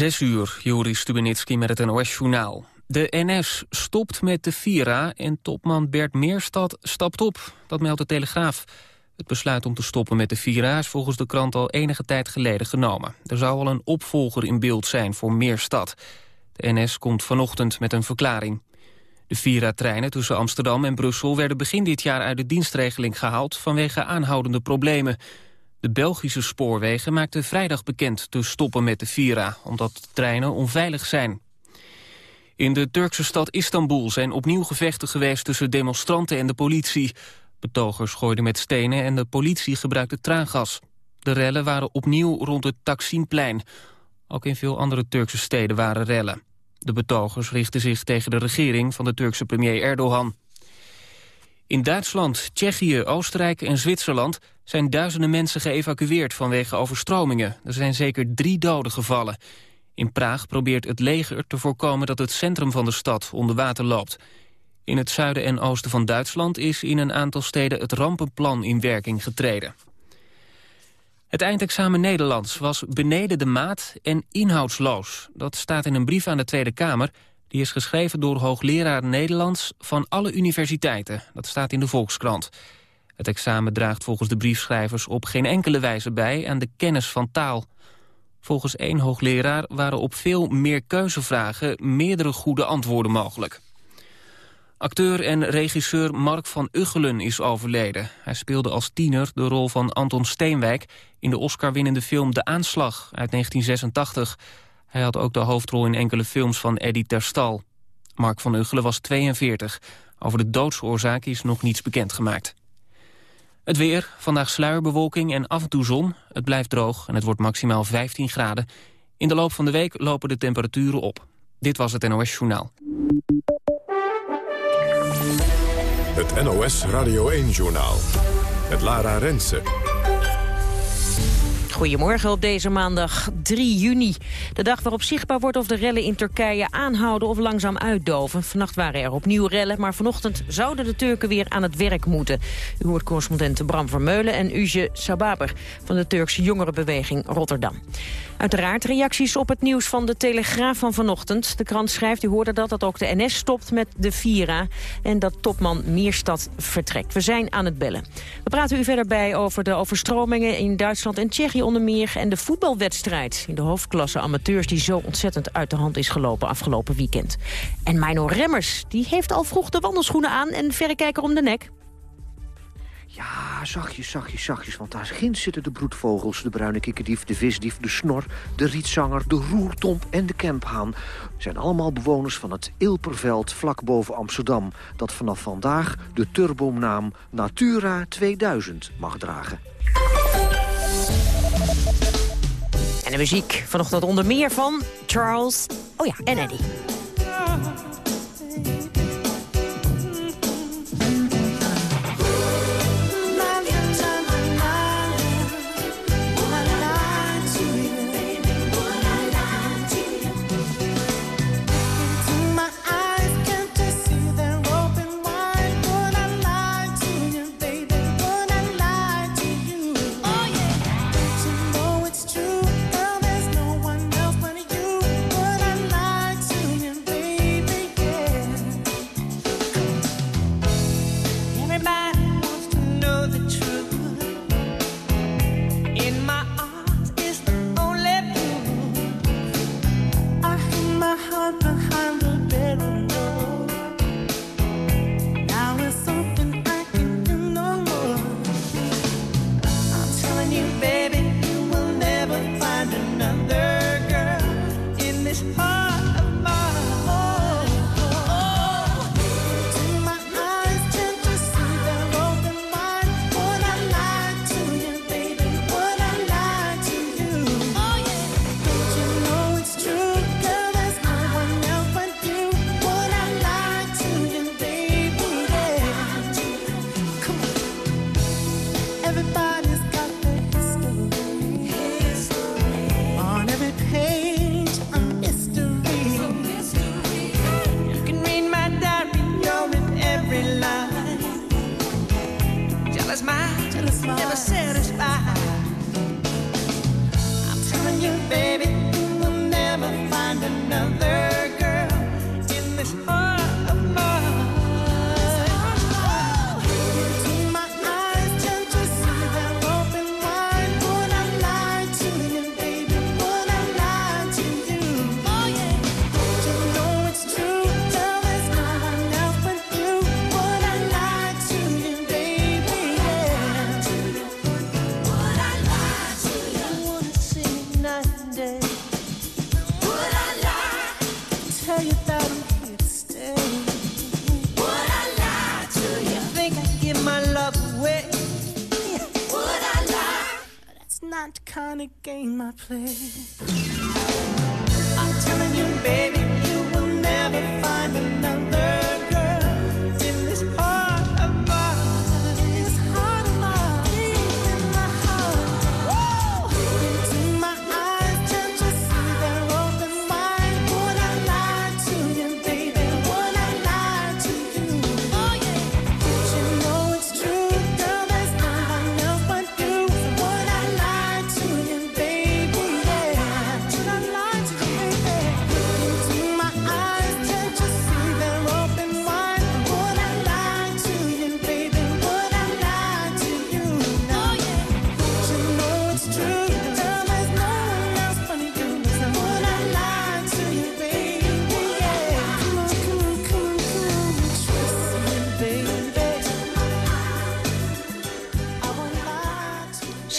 Zes uur, Joris Stubenitski met het NOS-journaal. De NS stopt met de Vira en topman Bert Meerstad stapt op. Dat meldt de Telegraaf. Het besluit om te stoppen met de Vira is volgens de krant al enige tijd geleden genomen. Er zou al een opvolger in beeld zijn voor Meerstad. De NS komt vanochtend met een verklaring. De Vira-treinen tussen Amsterdam en Brussel werden begin dit jaar uit de dienstregeling gehaald vanwege aanhoudende problemen. De Belgische spoorwegen maakten vrijdag bekend te stoppen met de Vira, omdat de treinen onveilig zijn. In de Turkse stad Istanbul zijn opnieuw gevechten geweest tussen demonstranten en de politie. Betogers gooiden met stenen en de politie gebruikte traangas. De rellen waren opnieuw rond het Taksimplein. Ook in veel andere Turkse steden waren rellen. De betogers richtten zich tegen de regering van de Turkse premier Erdogan. In Duitsland, Tsjechië, Oostenrijk en Zwitserland zijn duizenden mensen geëvacueerd vanwege overstromingen. Er zijn zeker drie doden gevallen. In Praag probeert het leger te voorkomen dat het centrum van de stad onder water loopt. In het zuiden en oosten van Duitsland is in een aantal steden het rampenplan in werking getreden. Het eindexamen Nederlands was beneden de maat en inhoudsloos. Dat staat in een brief aan de Tweede Kamer. Die is geschreven door hoogleraar Nederlands van alle universiteiten. Dat staat in de Volkskrant. Het examen draagt volgens de briefschrijvers op geen enkele wijze bij aan de kennis van taal. Volgens één hoogleraar waren op veel meer keuzevragen meerdere goede antwoorden mogelijk. Acteur en regisseur Mark van Uggelen is overleden. Hij speelde als tiener de rol van Anton Steenwijk... in de Oscar-winnende film De Aanslag uit 1986. Hij had ook de hoofdrol in enkele films van Eddie Terstal. Mark van Uggelen was 42. Over de doodsoorzaak is nog niets bekendgemaakt. Het weer, vandaag sluierbewolking en af en toe zon. Het blijft droog en het wordt maximaal 15 graden. In de loop van de week lopen de temperaturen op. Dit was het NOS Journaal. Het NOS Radio 1-journaal. Het Lara Rensen. Goedemorgen op deze maandag 3 juni. De dag waarop zichtbaar wordt of de rellen in Turkije aanhouden of langzaam uitdoven. Vannacht waren er opnieuw rellen, maar vanochtend zouden de Turken weer aan het werk moeten. U hoort correspondenten Bram Vermeulen en Uje Sababer van de Turkse jongerenbeweging Rotterdam. Uiteraard reacties op het nieuws van de Telegraaf van vanochtend. De krant schrijft, u hoorde dat, dat ook de NS stopt met de Vira... en dat topman Meerstad vertrekt. We zijn aan het bellen. We praten u verder bij over de overstromingen in Duitsland en Tsjechië meer... en de voetbalwedstrijd in de hoofdklasse amateurs... die zo ontzettend uit de hand is gelopen afgelopen weekend. En Mino Remmers, die heeft al vroeg de wandelschoenen aan... en verrekijker om de nek. Ja, zachtjes, zachtjes, zachtjes, want daar ginds zitten de broedvogels... de bruine kikkerdief, de visdief, de snor, de rietzanger, de roertomp en de kemphaan. zijn allemaal bewoners van het Ilperveld vlak boven Amsterdam... dat vanaf vandaag de turbonaam Natura 2000 mag dragen. En de muziek vanochtend onder meer van Charles, oh ja, en Eddie. Not the kind of game I play. I'm telling you, baby,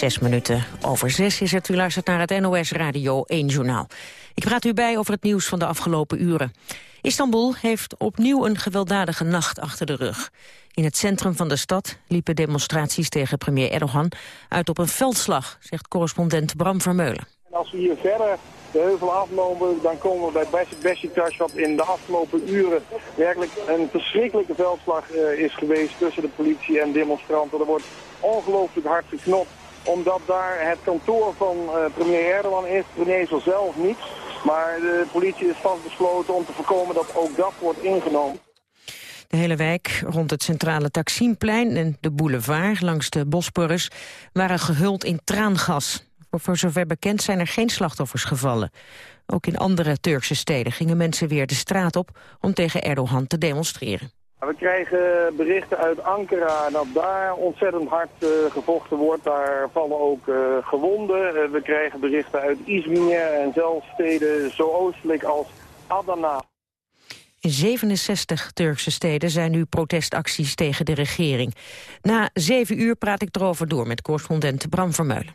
Zes minuten over zes is het. U luistert naar het NOS Radio 1 Journaal. Ik praat u bij over het nieuws van de afgelopen uren. Istanbul heeft opnieuw een gewelddadige nacht achter de rug. In het centrum van de stad liepen demonstraties tegen premier Erdogan uit op een veldslag, zegt correspondent Bram Vermeulen. Als we hier verder de heuvel aflopen, dan komen we bij Besiktas, wat in de afgelopen uren werkelijk een verschrikkelijke veldslag uh, is geweest tussen de politie en demonstranten. Er wordt ongelooflijk hard geknopt omdat daar het kantoor van uh, premier Erdogan is. Premier zelf niet. Maar de politie is vastbesloten om te voorkomen dat ook dat wordt ingenomen. De hele wijk rond het centrale Taksimplein en de boulevard langs de Bosporus waren gehuld in traangas. Voor zover bekend zijn er geen slachtoffers gevallen. Ook in andere Turkse steden gingen mensen weer de straat op om tegen Erdogan te demonstreren. We krijgen berichten uit Ankara dat daar ontzettend hard uh, gevochten wordt. Daar vallen ook uh, gewonden. Uh, we krijgen berichten uit Izmir en zelfs steden zo oostelijk als Adana. In 67 Turkse steden zijn nu protestacties tegen de regering. Na zeven uur praat ik erover door met correspondent Bram Vermeulen.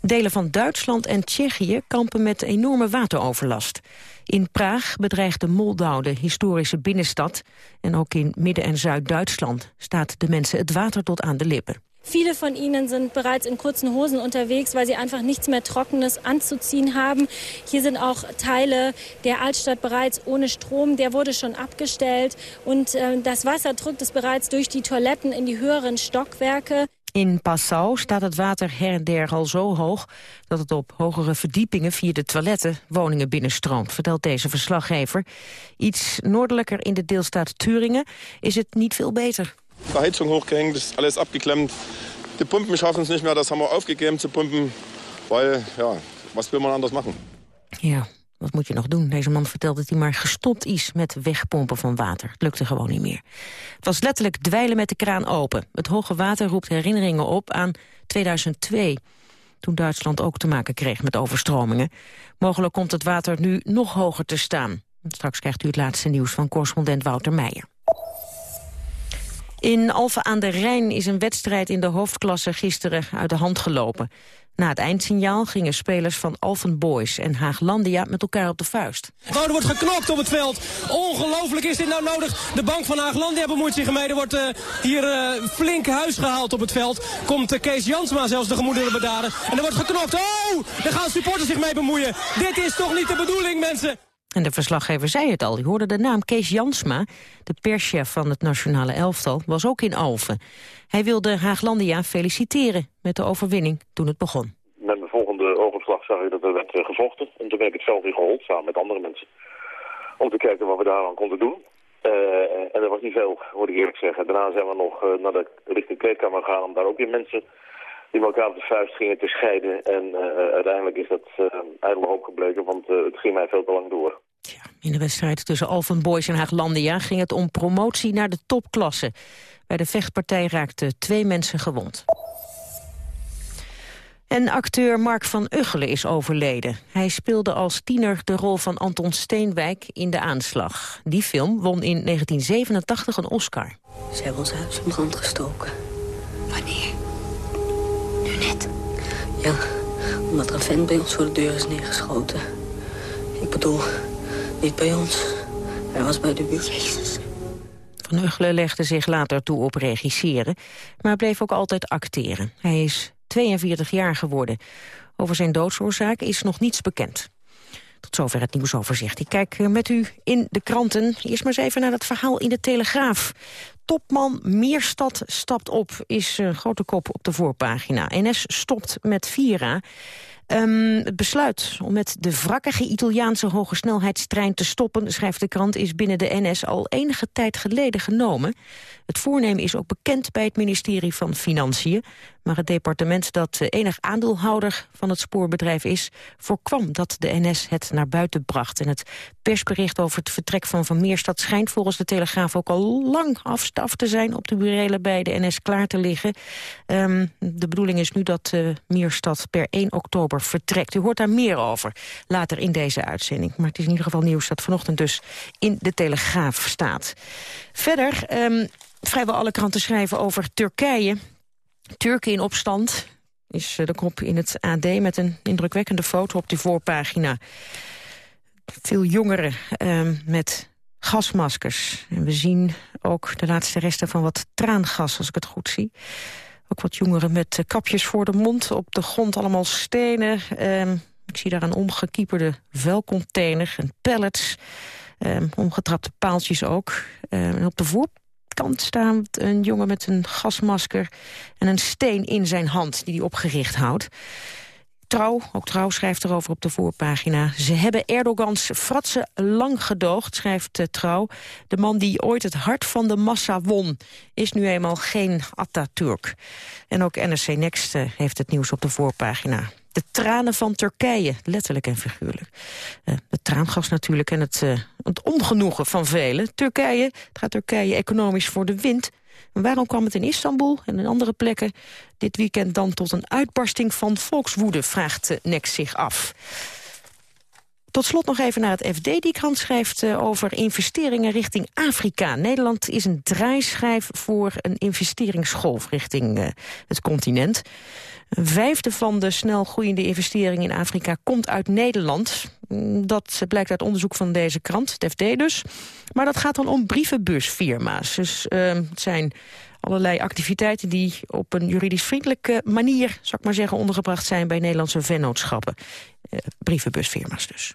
Delen van Duitsland en Tsjechië kampen met enorme wateroverlast. In Praag bedreigt de Moldau de historische binnenstad. En ook in Midden- en Zuid-Duitsland staat de mensen het water tot aan de lippen. Viele von ihnen sind bereits in kurzen Hosen unterwegs, weil sie einfach nichts mehr Trockenes anzuziehen haben. Hier sind auch Teile der Altstadt bereits ohne Strom. Der wurde schon abgestellt. Und äh, das Wasser drückt es bereits durch die Toiletten in die höheren Stockwerke. In Passau staat het water her en der al zo hoog... dat het op hogere verdiepingen via de toiletten woningen binnenstroomt... vertelt deze verslaggever. Iets noordelijker in de deelstaat Thüringen is het niet veel beter. Verheizung hochgehängt, is alles abgeklemmt. De Pumpen schaffen es niet meer, dat hebben we aufgegeben te pumpen. Weil, ja, wat wil man anders maken? Ja, wat moet je nog doen? Deze man vertelt dat hij maar gestopt is met wegpompen van water. Het lukte gewoon niet meer. Het was letterlijk dweilen met de kraan open. Het hoge water roept herinneringen op aan 2002 toen Duitsland ook te maken kreeg met overstromingen. Mogelijk komt het water nu nog hoger te staan. Straks krijgt u het laatste nieuws van correspondent Wouter Meijer. In Alphen aan de Rijn is een wedstrijd in de hoofdklasse gisteren uit de hand gelopen. Na het eindsignaal gingen spelers van Alphen Boys en Haaglandia met elkaar op de vuist. Oh, er wordt geknokt op het veld. Ongelooflijk is dit nou nodig. De bank van Haaglandia bemoeit zich ermee. Er wordt uh, hier uh, flink huis gehaald op het veld. Komt uh, Kees Jansma zelfs de gemoederen bedaden. En er wordt geknokt. Oh, daar gaan supporters zich mee bemoeien. Dit is toch niet de bedoeling, mensen. En de verslaggever zei het al, je hoorde de naam Kees Jansma... de perschef van het nationale elftal, was ook in Alphen. Hij wilde Haaglandia feliciteren met de overwinning toen het begon. Met mijn volgende oogopslag zag ik dat er werd gevochten. En toen ben ik het veld weer gehold, samen met andere mensen. Om te kijken wat we daar aan konden doen. Uh, en er was niet veel, moet ik eerlijk zeggen. Daarna zijn we nog uh, naar de richting kleedkamer gegaan om daar ook weer mensen die elkaar op de vuist gingen te scheiden. En uh, uiteindelijk is dat uh, ijdele hoop gebleken, want uh, het ging mij veel te lang door. Ja, in de wedstrijd tussen Alphen Boys en Haaglandia ging het om promotie naar de topklasse. Bij de vechtpartij raakten twee mensen gewond. En acteur Mark van Uggelen is overleden. Hij speelde als tiener de rol van Anton Steenwijk in De Aanslag. Die film won in 1987 een Oscar. Ze hebben ons huis in brand gestoken. Wanneer? Net? Ja, Omdat er een vent bij ons voor de deur is neergeschoten. Ik bedoel, niet bij ons. Hij was bij de buurt. Jezus. Van Uggelen legde zich later toe op regisseren, maar bleef ook altijd acteren. Hij is 42 jaar geworden. Over zijn doodsoorzaak is nog niets bekend. Tot zover het nieuwsoverzicht. Ik kijk eh, met u in de kranten. Eerst maar eens even naar het verhaal in de Telegraaf. Topman Meerstad stapt op, is een grote kop op de voorpagina. NS stopt met Vira. Um, het besluit om met de wrakkige Italiaanse hogesnelheidstrein te stoppen, schrijft de krant, is binnen de NS al enige tijd geleden genomen. Het voornemen is ook bekend bij het ministerie van Financiën. Maar het departement dat enig aandeelhouder van het spoorbedrijf is... voorkwam dat de NS het naar buiten bracht. En het persbericht over het vertrek van Van Meerstad... schijnt volgens de Telegraaf ook al lang af te zijn... op de burelen bij de NS klaar te liggen. Um, de bedoeling is nu dat uh, Meerstad per 1 oktober vertrekt. U hoort daar meer over later in deze uitzending. Maar het is in ieder geval nieuws dat vanochtend dus in de Telegraaf staat. Verder... Um, vrijwel alle kranten schrijven over Turkije. Turken in opstand is eh, de kop in het AD met een indrukwekkende foto op de voorpagina. Veel jongeren uh, met gasmaskers. En we zien ook de laatste resten van wat traangas, als ik het goed zie. Ook wat jongeren met eh, kapjes voor de mond, op de grond allemaal stenen. Uh, ik zie daar een omgekieperde vuilcontainer en pallets. Ehm, omgetrapte paaltjes ook. Ehm, en op de voor kant staat een jongen met een gasmasker en een steen in zijn hand die hij opgericht houdt. Trouw, ook Trouw schrijft erover op de voorpagina. Ze hebben Erdogans fratsen lang gedoogd, schrijft uh, Trouw. De man die ooit het hart van de massa won, is nu eenmaal geen Atatürk. En ook NRC Next uh, heeft het nieuws op de voorpagina. De tranen van Turkije, letterlijk en figuurlijk. Uh, het traangas natuurlijk en het, het ongenoegen van velen. Turkije, het gaat Turkije economisch voor de wind. Waarom kwam het in Istanbul en in andere plekken dit weekend dan tot een uitbarsting van volkswoede, vraagt Nex zich af. Tot slot nog even naar het FD. Die krant schrijft uh, over investeringen richting Afrika. Nederland is een draaischijf voor een investeringsgolf richting uh, het continent. Een vijfde van de snel groeiende investeringen in Afrika komt uit Nederland. Dat blijkt uit onderzoek van deze krant, het FD dus. Maar dat gaat dan om brievenbusfirma's. Dus uh, het zijn allerlei activiteiten die op een juridisch vriendelijke manier... zou ik maar zeggen, ondergebracht zijn bij Nederlandse vennootschappen. Uh, brievenbusfirma's dus.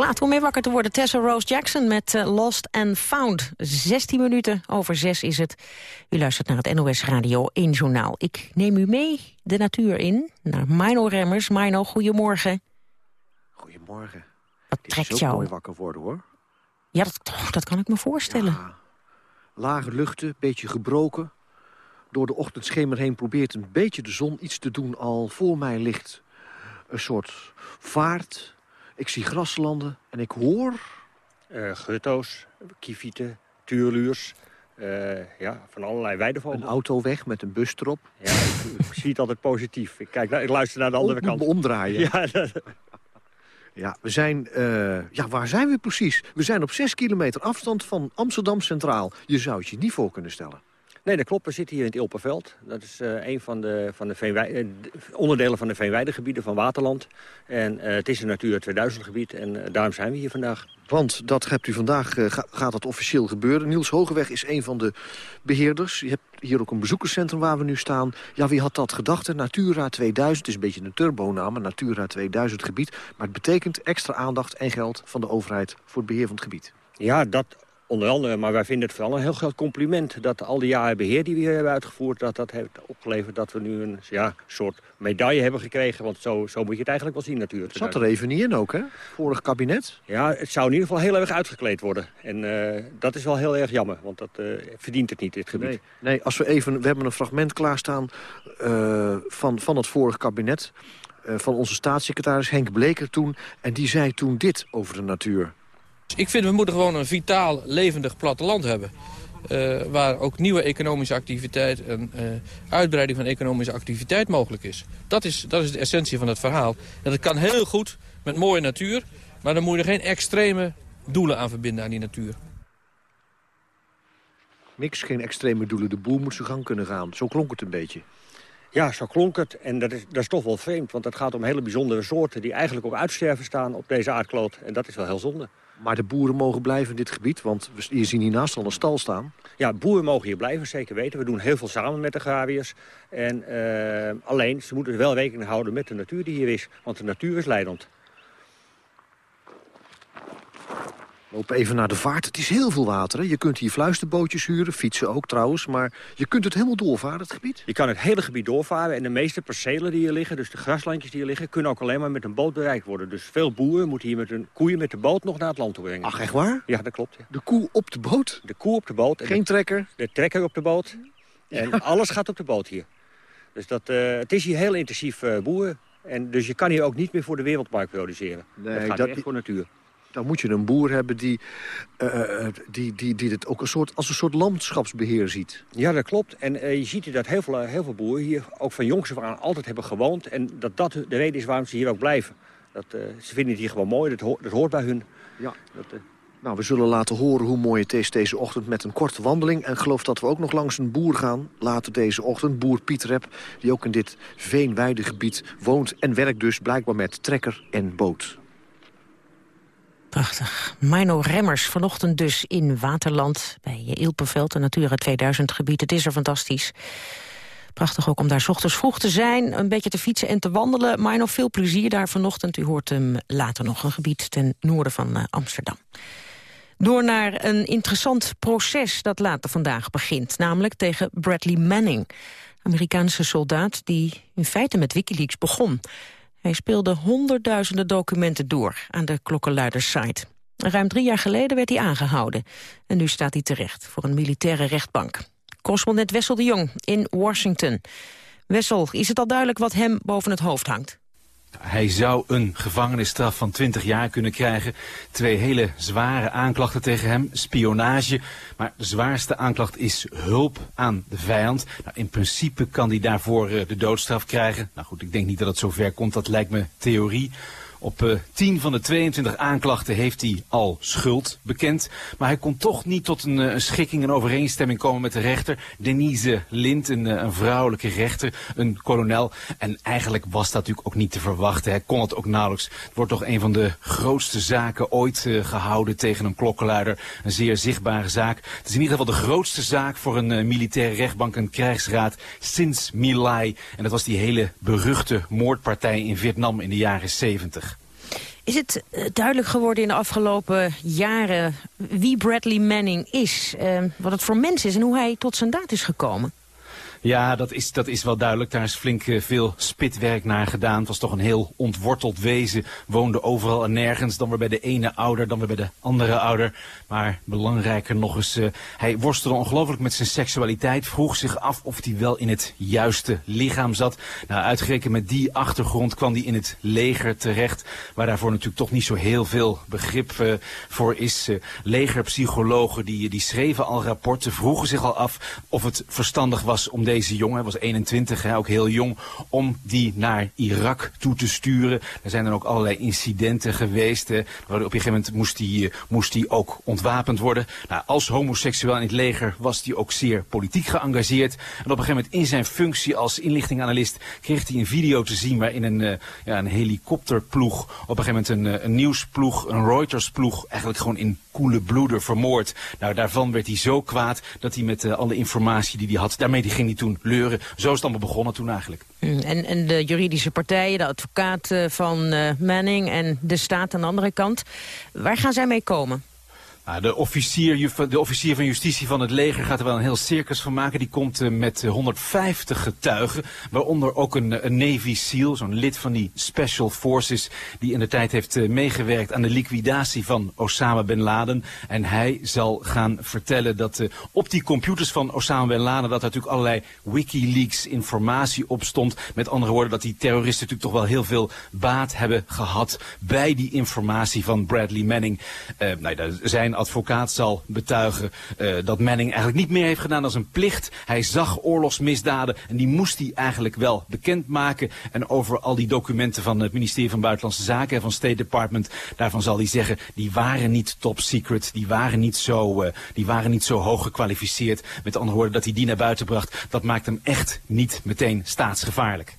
Plaat om mee wakker te worden. Tessa Rose Jackson met eh, Lost and Found. 16 minuten over 6 is het. U luistert naar het NOS Radio 1 Journaal. Ik neem u mee de natuur in, naar Mino Remmers. Mino, goedemorgen. Goedemorgen. Wat Het trekt is jou? mooi wakker worden, hoor. Ja, dat, oh, dat kan ik me voorstellen. Lage luchten, beetje gebroken. Door de ochtendschemer heen probeert een beetje de zon iets te doen. Al voor mij ligt een soort vaart. Ik zie graslanden en ik hoor... Eh gutto's, kievieten, tuurluurs. eh, ja, van allerlei weidevogels. Een auto weg met een bus erop. Ja, ik, ik zie het altijd positief. Ik, kijk, naar- ik luister naar de andere moet kant. omdraaien. Ja, dat- Ja, we zijn... eh, ja, waar zijn we precies? We zijn op zes kilometer afstand van Amsterdam Centraal. Je zou het je niet voor kunnen stellen. Nee, dat klopt. We zitten hier in het Ilperveld. Dat is eh, een van de, van de eh, de onderdelen van de veenweidegebieden van Waterland. En eh, het is een Natura 2000 gebied en daarom zijn we hier vandaag. Want dat hebt u vandaag, ga- gaat dat officieel gebeuren. Niels Hogeweg is een van de beheerders. Je hebt hier ook een bezoekerscentrum waar we nu staan. Ja, wie had dat gedacht? hè? Natura 2000 is een beetje een turbonaam, een Natura 2000 gebied. Maar het betekent extra aandacht en geld van de overheid voor het beheer van het gebied. Ja, dat onder andere. Maar wij vinden het vooral een heel groot compliment... dat al die jaren beheer die we hier hebben uitgevoerd... dat dat heeft opgeleverd dat we nu een ja, soort medaille hebben gekregen. Want zo, zo moet je het eigenlijk wel zien natuurlijk. Het zat er even niet in ook, hè? Vorig kabinet. Ja, het zou in ieder geval heel erg uitgekleed worden. En eh, dat is wel heel erg jammer, want dat eh, verdient het niet, dit gebied. Nee, nee als we even... We hebben een fragment klaarstaan eh, van, van het vorige kabinet... van onze staatssecretaris Henk Bleker toen. En die zei toen dit over de natuur. Ik vind we moeten gewoon een vitaal, levendig platteland hebben. eh, waar ook nieuwe economische activiteit en eh, uitbreiding van economische activiteit mogelijk is. Dat, is. dat is de essentie van het verhaal. En dat kan heel goed met mooie natuur, maar dan moet je er geen extreme doelen aan verbinden aan die natuur. Niks, geen extreme doelen. De boer moet zijn gang kunnen gaan. Zo klonk het een beetje. Ja, zo klonk het. En dat is, dat is toch wel vreemd, want het gaat om hele bijzondere soorten... die eigenlijk op uitsterven staan op deze aardkloot. En dat is wel heel zonde. Maar de boeren mogen blijven in dit gebied, want je zien hiernaast al een stal staan. Ja, boeren mogen hier blijven, zeker weten. We doen heel veel samen met de agrariërs. En, eh, alleen, ze moeten wel rekening houden met de natuur die hier is. Want de natuur is leidend. Lopen even naar de vaart. Het is heel veel water. Hè? Je kunt hier fluisterbootjes huren, fietsen ook trouwens. Maar je kunt het helemaal doorvaren, het gebied. Je kan het hele gebied doorvaren en de meeste percelen die hier liggen, dus de graslandjes die hier liggen, kunnen ook alleen maar met een boot bereikt worden. Dus veel boeren moeten hier met hun koeien met de boot nog naar het land toe brengen. Ach, echt waar? Ja, dat klopt. ja. De koe op de boot? De koe op de boot. en Geen de, trekker? de trekker op de boot. En alles gaat op de boot hier. Dus dat, eh, het is hier heel intensief eh, boeren. En dus je kan hier ook niet meer voor de wereldmarkt produceren. Nee, dat gaat dat- echt voor natuur. Dan moet je een boer hebben die, eh, die, die, die het ook een soort, als een soort landschapsbeheer ziet. Ja, dat klopt. En eh, je ziet hier dat heel veel, heel veel boeren hier ook van jongs af aan altijd hebben gewoond. En dat dat de reden is waarom ze hier ook blijven. Dat, ze vinden het hier gewoon mooi, dat, ho- dat hoort bij hun. Ja. Dat, Nou, we zullen laten horen hoe mooi het is deze ochtend met een korte wandeling. En geloof dat we ook nog langs een boer gaan later deze ochtend. Boer Piet Rep, die ook in dit veenweidegebied woont en werkt dus blijkbaar met trekker en boot. Prachtig. Mino Remmers, vanochtend dus in Waterland... bij Ilpenveld, een Natura 2000 gebied. Het is er fantastisch. Prachtig ook om daar ochtends vroeg te zijn, een beetje te fietsen en te wandelen. Mino, veel plezier daar vanochtend. U hoort hem later nog, een gebied ten noorden van eh, Amsterdam. Door naar een interessant proces dat later vandaag begint. Namelijk tegen Bradley Manning. Amerikaanse soldaat die in feite met Wikileaks begon. Hij speelde honderdduizenden documenten door aan de klokkenluiderssite. Ruim drie jaar geleden werd hij aangehouden. En nu staat hij terecht voor een militaire rechtbank. Correspondent Wessel de Jong in Washington. Wessel, is het al duidelijk wat hem boven het hoofd hangt? Hij zou een gevangenisstraf van 20 jaar kunnen krijgen. Twee hele zware aanklachten tegen hem. Spionage. Maar de zwaarste aanklacht is hulp aan de vijand. Nou, in principe kan hij daarvoor eh, de doodstraf krijgen. Nou goed, ik denk niet dat het zover komt. Dat lijkt me theorie. Op eh 10 van de 22 aanklachten heeft hij al schuld bekend. Maar hij kon toch niet tot een, eh, een schikking, een overeenstemming komen met de rechter. Denise Lind, een, eh, een vrouwelijke rechter, een kolonel. En eigenlijk was dat natuurlijk ook niet te verwachten. Hij kon het ook nauwelijks. Het wordt toch een van de grootste zaken ooit eh, gehouden tegen een klokkenluider. Een zeer zichtbare zaak. Het is in ieder geval de grootste zaak voor een eh, militaire rechtbank, een krijgsraad, sinds My Lai. En dat was die hele beruchte moordpartij in Vietnam in de jaren 70. Is het eh, duidelijk geworden in de afgelopen jaren wie Bradley Manning is? eh, wat het voor mens is en hoe hij tot zijn daad is gekomen? Ja, dat is, dat is wel duidelijk. Daar is flink eh, veel spitwerk naar gedaan. Het was toch een heel ontworteld wezen. Woonde overal en nergens. Dan weer bij de ene ouder, dan weer bij de andere ouder. Maar belangrijker nog eens, eh, hij worstelde ongelooflijk met zijn seksualiteit. Vroeg zich af of hij wel in het juiste lichaam zat. Nou, uitgerekend met die achtergrond kwam hij in het leger terecht. Waar daarvoor natuurlijk toch niet zo heel veel begrip eh, voor is. Legerpsychologen die, die schreven al rapporten, vroegen zich al af of het verstandig was om deze jongen, hij was 21, hè, ook heel jong, om die naar Irak toe te sturen. Er zijn dan ook allerlei incidenten geweest. Hè, op een gegeven moment moest hij, eh, moest ook ontwapend worden. Nou, als homoseksueel in het leger was hij ook zeer politiek geëngageerd. En op een gegeven moment in zijn functie als inlichtinganalist kreeg hij een video te zien waarin een, eh, ja, een helikopterploeg, op een gegeven moment een, eh, een nieuwsploeg, een Reuters-ploeg, eigenlijk gewoon in koele bloeder vermoord. Nou, daarvan werd hij zo kwaad dat hij met eh, alle informatie die hij had, daarmee die ging hij toen leuren. Zo is het allemaal begonnen toen eigenlijk. Mm, En, en de juridische partijen, de advocaat eh, van eh, Manning en de staat aan de andere kant. Waar gaan zij mee komen? Nou, de, officier, de officier van justitie van het leger gaat er wel een heel circus van maken. Die komt eh, met eh, 150 getuigen, waaronder ook een, eh, een Navy SEAL, zo'n lid van die Special Forces, die in de tijd heeft eh, meegewerkt aan de liquidatie van Osama Bin Laden. En hij zal gaan vertellen dat eh, op die computers van Osama Bin Laden, dat er natuurlijk allerlei Wikileaks informatie op stond. Met andere woorden, dat die terroristen natuurlijk toch wel heel veel baat hebben gehad bij die informatie van Bradley Manning. Eh, nou, ja, zijn advocaat zal betuigen eh, dat Manning eigenlijk niet meer heeft gedaan als een plicht. Hij zag oorlogsmisdaden en die moest hij eigenlijk wel bekendmaken. En over al die documenten van het ministerie van Buitenlandse Zaken en van State Department, daarvan zal hij zeggen, die waren niet top secret, die waren niet zo, eh, die waren niet zo hoog gekwalificeerd. Met andere woorden, dat hij die naar buiten bracht, dat maakt hem echt niet meteen staatsgevaarlijk.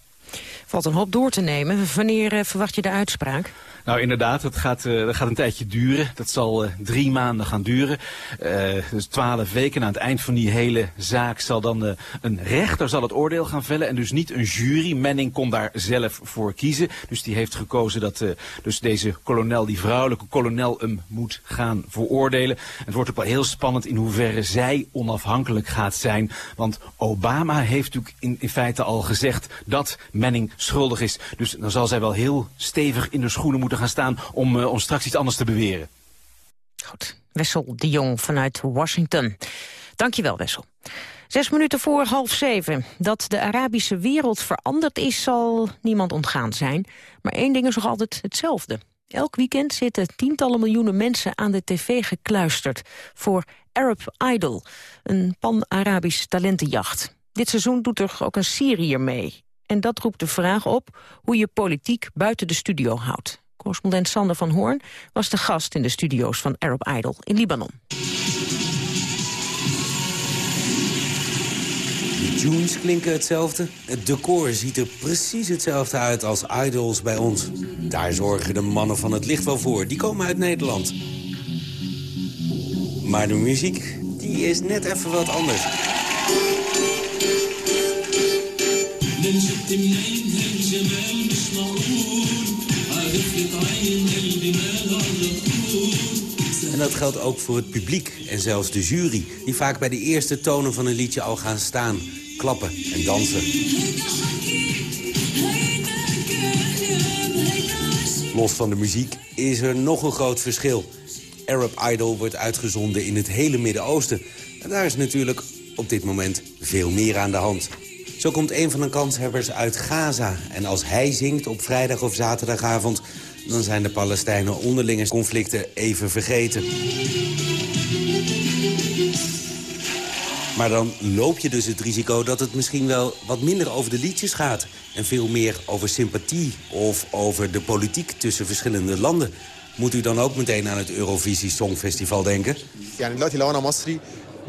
Valt een hoop door te nemen. Wanneer eh, verwacht je de uitspraak? Nou, inderdaad, dat gaat, eh, dat gaat een tijdje duren. Dat zal eh, drie maanden gaan duren. Eh, dus twaalf weken. Aan het eind van die hele zaak zal dan een rechter zal het oordeel gaan vellen. En dus niet een jury. Manning kon daar zelf voor kiezen. Dus die heeft gekozen dat dus deze kolonel, die vrouwelijke kolonel, hem moet gaan veroordelen. Het wordt ook wel heel spannend in hoeverre zij onafhankelijk gaat zijn. Want Obama heeft natuurlijk in, in feite al gezegd dat Manning schuldig is. Dus dan zal zij wel heel stevig in de schoenen moeten gaan staan om, eh, om straks iets anders te beweren. Wessel de Jong vanuit Washington. Dankjewel, Wessel. Zes minuten voor half zeven. Dat de Arabische wereld veranderd is, zal niemand ontgaan zijn. Maar één ding is nog altijd hetzelfde. Elk weekend zitten tientallen miljoenen mensen aan de tv gekluisterd... voor Arab Idol, een pan-Arabisch talentenjacht. Dit seizoen doet er ook een Syriër mee. En dat roept de vraag op hoe je politiek buiten de studio houdt. Correspondent Sander van Hoorn was de gast in de studio's van Arab Idol in Libanon. De tunes klinken hetzelfde. Het decor ziet er precies hetzelfde uit als idols bij ons. Daar zorgen de mannen van het licht wel voor. Die komen uit Nederland. Maar de muziek, die is net even wat anders. En dat geldt ook voor het publiek en zelfs de jury... die vaak bij de eerste tonen van een liedje al gaan staan, klappen en dansen. Los van de muziek is er nog een groot verschil. Arab Idol wordt uitgezonden in het hele Midden-Oosten. En daar is natuurlijk op dit moment veel meer aan de hand. Er komt een van de kanshebbers uit Gaza. En als hij zingt op vrijdag of zaterdagavond... dan zijn de Palestijnen onderlinge conflicten even vergeten. Maar dan loop je dus het risico dat het misschien wel wat minder over de liedjes gaat. En veel meer over sympathie of over de politiek tussen verschillende landen. Moet u dan ook meteen aan het Eurovisie Songfestival denken? Ja,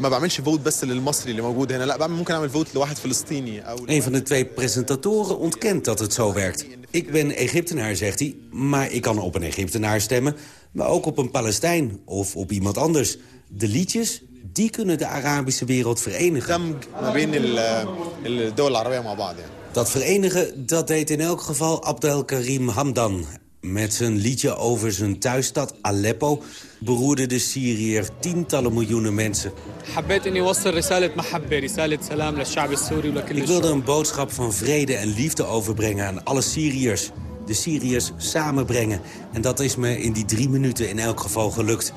دلوقتي لو انا مصري ما بعملش فوت بس للمصري اللي موجود هنا لا بعمل ممكن اعمل فوت لواحد فلسطيني او Een van de twee presentatoren ontkent dat het zo werkt. Ik ben Egyptenaar, zegt hij, maar ik kan op een Egyptenaar stemmen... maar ook op een Palestijn of op iemand anders. De liedjes, die kunnen de Arabische wereld verenigen. ما بين ال- الدول العربيه مع بعض يعني Dat verenigen, dat deed in elk geval Abdelkarim Hamdan. Met zijn liedje over zijn thuisstad Aleppo beroerde de Syriër tientallen miljoenen mensen. Ik wilde een boodschap van vrede en liefde overbrengen aan alle Syriërs. De Syriërs samenbrengen. En dat is me in die drie minuten in elk geval gelukt.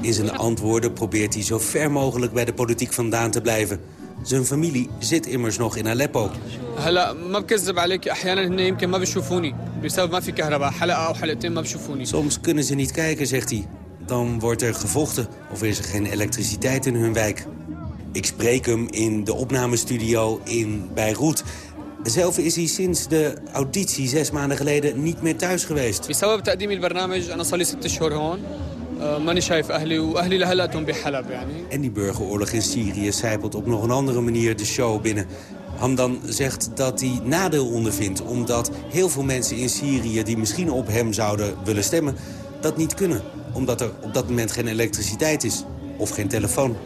In zijn antwoorden probeert hij zo ver mogelijk bij de politiek vandaan te blijven. Zijn familie zit immers nog in Aleppo. هلا ما بكذب عليك احيانا هن يمكن ما بشوفوني بسبب ما في كهرباء حلقه او حلقتين ما بشوفوني Soms kunnen ze niet kijken, zegt hij. Dan wordt er gevochten of is er geen elektriciteit in hun wijk. Ik spreek hem in de opnamestudio in Beirut. Zelf is hij sinds de auditie zes maanden geleden niet meer thuis geweest. بسبب تقديم البرنامج انا صار لي ست اشهر هون En die burgeroorlog in Syrië zijpelt op nog een andere manier de show binnen. Hamdan zegt dat hij nadeel ondervindt... omdat heel veel mensen in Syrië die misschien op hem zouden willen stemmen... dat niet kunnen, omdat er op dat moment geen elektriciteit is of geen telefoon.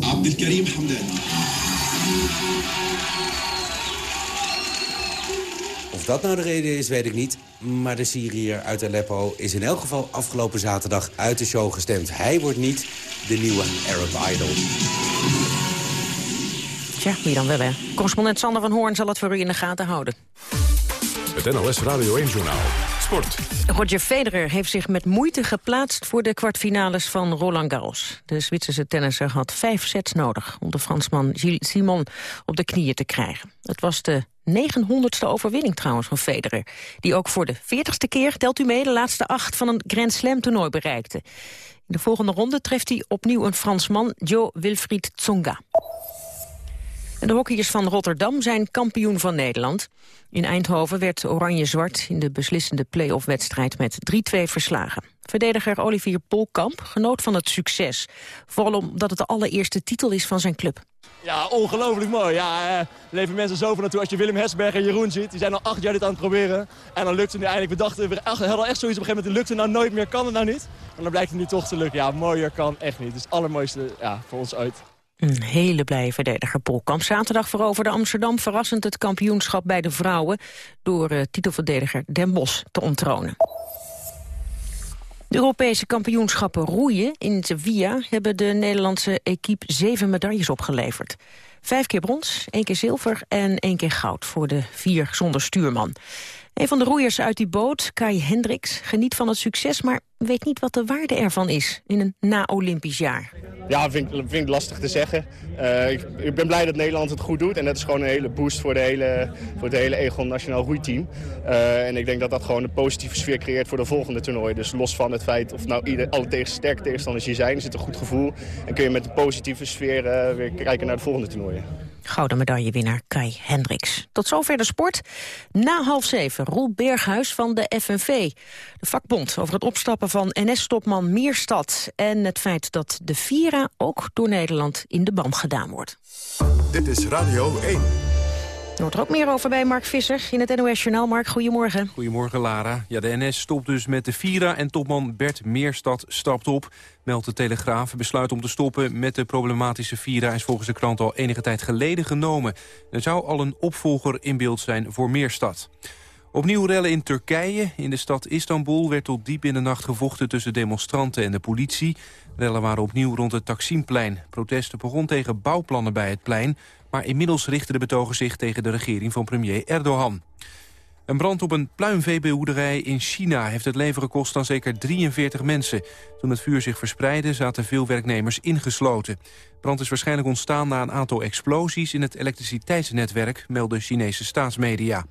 Abdelkarim Hamdan. Of dat nou de reden is, weet ik niet. Maar de Syriër uit Aleppo is in elk geval afgelopen zaterdag uit de show gestemd. Hij wordt niet de nieuwe Arab Idol. Tja, wie dan wel, hè? Correspondent Sander van Hoorn zal het voor u in de gaten houden. Het NOS Radio 1-journaal. Roger Federer heeft zich met moeite geplaatst voor de kwartfinales van Roland Garros. De Zwitserse tennisser had vijf sets nodig om de Fransman Gilles Simon op de knieën te krijgen. Het was de 900ste overwinning trouwens van Federer, die ook voor de 40ste keer, telt u mee, de laatste acht van een Grand Slam toernooi bereikte. In de volgende ronde treft hij opnieuw een Fransman, Joe Wilfried Tsonga. En de hockeyers van Rotterdam zijn kampioen van Nederland. In Eindhoven werd Oranje-Zwart in de beslissende play-off-wedstrijd met 3-2 verslagen. Verdediger Olivier Polkamp genoot van het succes. Vooral omdat het de allereerste titel is van zijn club. Ja, ongelooflijk mooi. Ja, eh, leven mensen zoveel naartoe. Als je Willem Hesberg en Jeroen ziet, die zijn al acht jaar dit aan het proberen. En dan lukt het nu eindelijk. We dachten, we hadden echt zoiets op een gegeven moment, het lukte nou nooit meer, kan het nou niet? Maar dan blijkt het nu toch te lukken. Ja, mooier kan echt niet. Het is het allermooiste ja, voor ons uit. Een hele blije verdediger Polkamp. Zaterdag veroverde Amsterdam verrassend het kampioenschap bij de vrouwen... door eh, titelverdediger Den Bosch te onttronen. De Europese kampioenschappen roeien in Sevilla... hebben de Nederlandse equipe zeven medailles opgeleverd. Vijf keer brons, één keer zilver en één keer goud... voor de vier zonder stuurman. Een van de roeiers uit die boot, Kai Hendricks, geniet van het succes... maar weet niet wat de waarde ervan is in een na-Olympisch jaar. Ja, vind vind ik lastig te zeggen. Eh, ik, ik ben blij dat Nederland het goed doet. En dat is gewoon een hele boost voor, de hele, voor het hele Egon Nationaal Roeiteam. Eh, en ik denk dat dat gewoon een positieve sfeer creëert voor de volgende toernooi. Dus los van het feit of nou ieder, alle tegen, sterke tegenstanders hier zijn, is het een goed gevoel. En kun je met een positieve sfeer eh, weer kijken naar de volgende toernooien. Gouden medaillewinnaar Kai Hendricks. Tot zover de sport. Na half zeven, Roel Berghuis van de FNV. De vakbond over het opstappen van NS-topman Meerstad... en het feit dat de Vira ook door Nederland in de BAM gedaan wordt. Dit is Radio 1. Er wordt er ook meer over bij Mark Visser in het NOS-journaal. Mark, goedemorgen. Goedemorgen, Lara. Ja, de NS stopt dus met de Vira en topman Bert Meerstad stapt op. Meldt de Telegraaf. Besluit om te stoppen met de problematische Vira is volgens de krant al enige tijd geleden genomen. Er zou al een opvolger in beeld zijn voor Meerstad. Opnieuw rellen in Turkije. In de stad Istanbul werd tot diep in de nacht gevochten tussen demonstranten en de politie. Rellen waren opnieuw rond het Taksimplein. Protesten begon tegen bouwplannen bij het plein... maar inmiddels richten de betogers zich tegen de regering van premier Erdogan. Een brand op een pluimveebehoederij in China heeft het leven gekost aan zeker 43 mensen. Toen het vuur zich verspreidde zaten veel werknemers ingesloten. Brand is waarschijnlijk ontstaan na een aantal explosies in het elektriciteitsnetwerk, melden Chinese staatsmedia.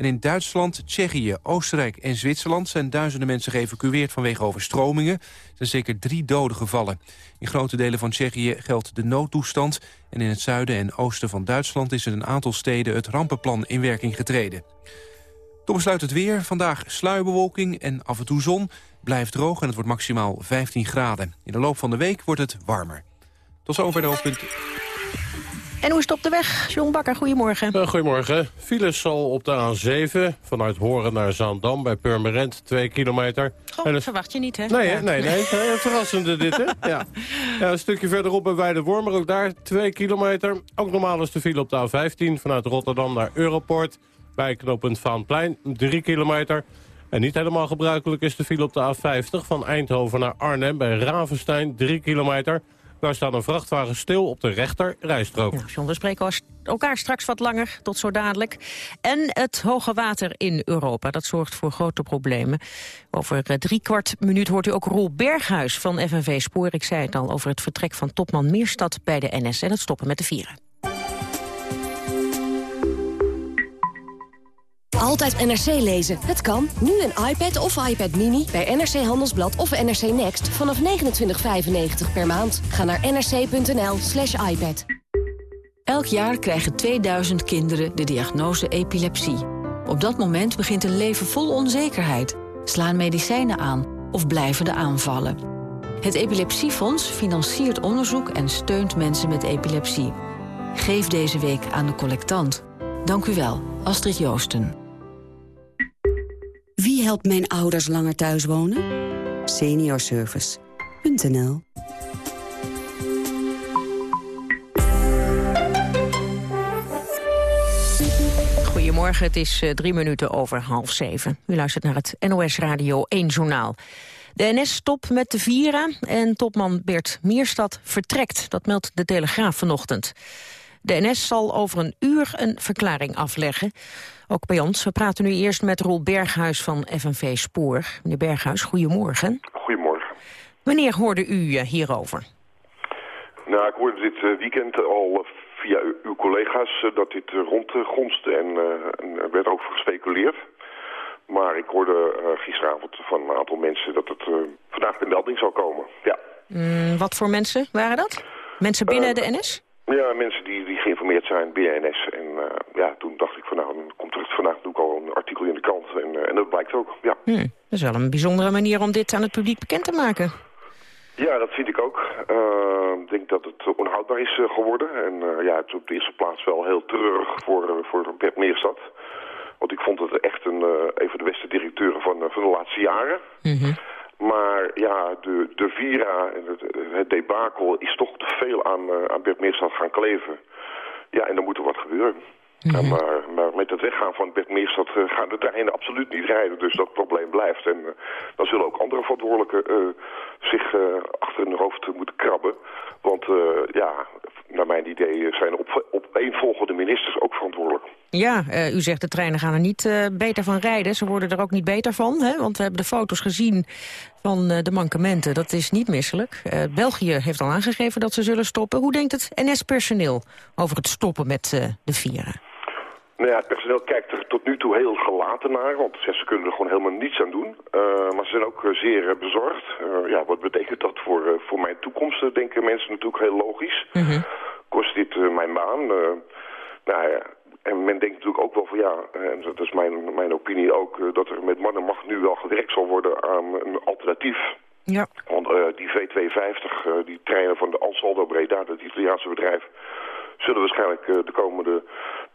En in Duitsland, Tsjechië, Oostenrijk en Zwitserland... zijn duizenden mensen geëvacueerd vanwege overstromingen. Er zijn zeker drie doden gevallen. In grote delen van Tsjechië geldt de noodtoestand... en in het zuiden en oosten van Duitsland... is in een aantal steden het rampenplan in werking getreden. Tot besluit het weer. Vandaag sluierbewolking en af en toe zon. Blijft droog en het wordt maximaal 15 graden. In de loop van de week wordt het warmer. Tot zover de hoofdpunten. En hoe is het op de weg? John Bakker, goedemorgen. Uh, goedemorgen. Files al op de A7 vanuit Horen naar Zaandam bij Purmerend, 2 kilometer. Dat een- verwacht je niet, hè? Nee, Ja. hè? nee, nee. Eh, Verrassende dit, hè? Ja. ja. Een stukje verderop bij Weideworm, maar ook daar 2 kilometer. Ook normaal is de file op de A15 vanuit Rotterdam naar Europort. Bij knooppunt Vaanplein, 3 kilometer. En niet helemaal gebruikelijk is de file op de A50 van Eindhoven naar Arnhem bij Ravenstein, 3 kilometer. Daar staat een vrachtwagen stil op de rechter rijstrook. John, we spreken elkaar straks wat langer, tot zo dadelijk. En het hoge water in Europa, dat zorgt voor grote problemen. Over eh, drie kwart minuut hoort u ook Roel Berghuis van FNV Spoor. Ik zei het al over het vertrek van topman Meerstad bij de NS... en het stoppen met de vieren. Altijd NRC lezen. Het kan. Nu een iPad of iPad Mini bij NRC Handelsblad of NRC Next vanaf 29,95 per maand. Ga naar nrc.nl slash iPad. Elk jaar krijgen 2000 kinderen de diagnose epilepsie. Op dat moment begint een leven vol onzekerheid. Slaan medicijnen aan of blijven de aanvallen. Het Epilepsiefonds financiert onderzoek en steunt mensen met epilepsie. Geef deze week aan de collectant. Dank u wel, Astrid Joosten. Helpt mijn ouders langer thuis wonen? Seniorservice.nl Goedemorgen, het is eh, drie minuten over half zeven. U luistert naar het NOS Radio 1 Journaal. De NS stopt met de Vira en topman Bert Meerstad vertrekt. Dat meldt de Telegraaf vanochtend. De NS zal over een uur een verklaring afleggen. Ook bij ons. We praten nu eerst met Roel Berghuis van FNV Spoor. Meneer Berghuis, goedemorgen. Goedemorgen. Wanneer hoorde u eh, hierover? Nou, ik hoorde dit eh, weekend al eh, via uw collega's dat dit rondgonste en, er werd over gespeculeerd. Maar ik hoorde gisteravond van een aantal mensen dat het vandaag de melding zou komen. Ja, Mm, wat voor mensen waren dat? Mensen binnen de NS? Ja mensen die, die geïnformeerd zijn, BNS. En eh, ja, toen dacht ik van nou, dan komt er vandaag doe ik al een artikel in de krant. En, eh, en dat blijkt ook, ja. Hm, dat is wel een bijzondere manier om dit aan het publiek bekend te maken. Ja, dat vind ik ook. Eh, Ik denk dat het onhoudbaar is geworden. En ja, het is op de eerste plaats wel heel treurig voor, voor Bert Meerstad. Want ik vond het echt een, een van de beste directeuren van, van de laatste jaren. Maar ja, de, de Vira en het, het debakel is toch te veel aan, eh, aan Bert Meerstad gaan kleven. Ja, en dan moet er wat gebeuren. Ja, maar, maar met het weggaan van Bert Meerstad eh, gaan de treinen absoluut niet rijden. Dus dat probleem blijft. En eh, dan zullen ook andere verantwoordelijken zich achter hun hoofd moeten krabben. Want ja, naar mijn idee zijn op, opeenvolgende ministers ook verantwoordelijk. Ja, eh, u zegt de treinen gaan er niet eh, beter van rijden. Ze worden er ook niet beter van, hè? want we hebben de foto's gezien van eh, de mankementen. Dat is niet misselijk. Eh, België heeft al aangegeven dat ze zullen stoppen. Hoe denkt het NS-personeel over het stoppen met eh, de vieren? Nou ja, het personeel kijkt er tot nu toe heel gelaten naar, want ze kunnen er gewoon helemaal niets aan doen. Eh, maar ze zijn ook eh, zeer eh, bezorgd. Ja, wat betekent dat voor, voor mijn toekomst, denken mensen natuurlijk heel logisch. Kost dit mijn baan? Nou ja, en men denkt natuurlijk ook wel van ja, en dat is mijn, mijn opinie ook, dat er met man en macht nu wel gewerkt zal worden aan een alternatief. Ja. Want die V250, eh, die treinen van de Ansaldo Breda, dat Italiaanse bedrijf, zullen waarschijnlijk eh, de komende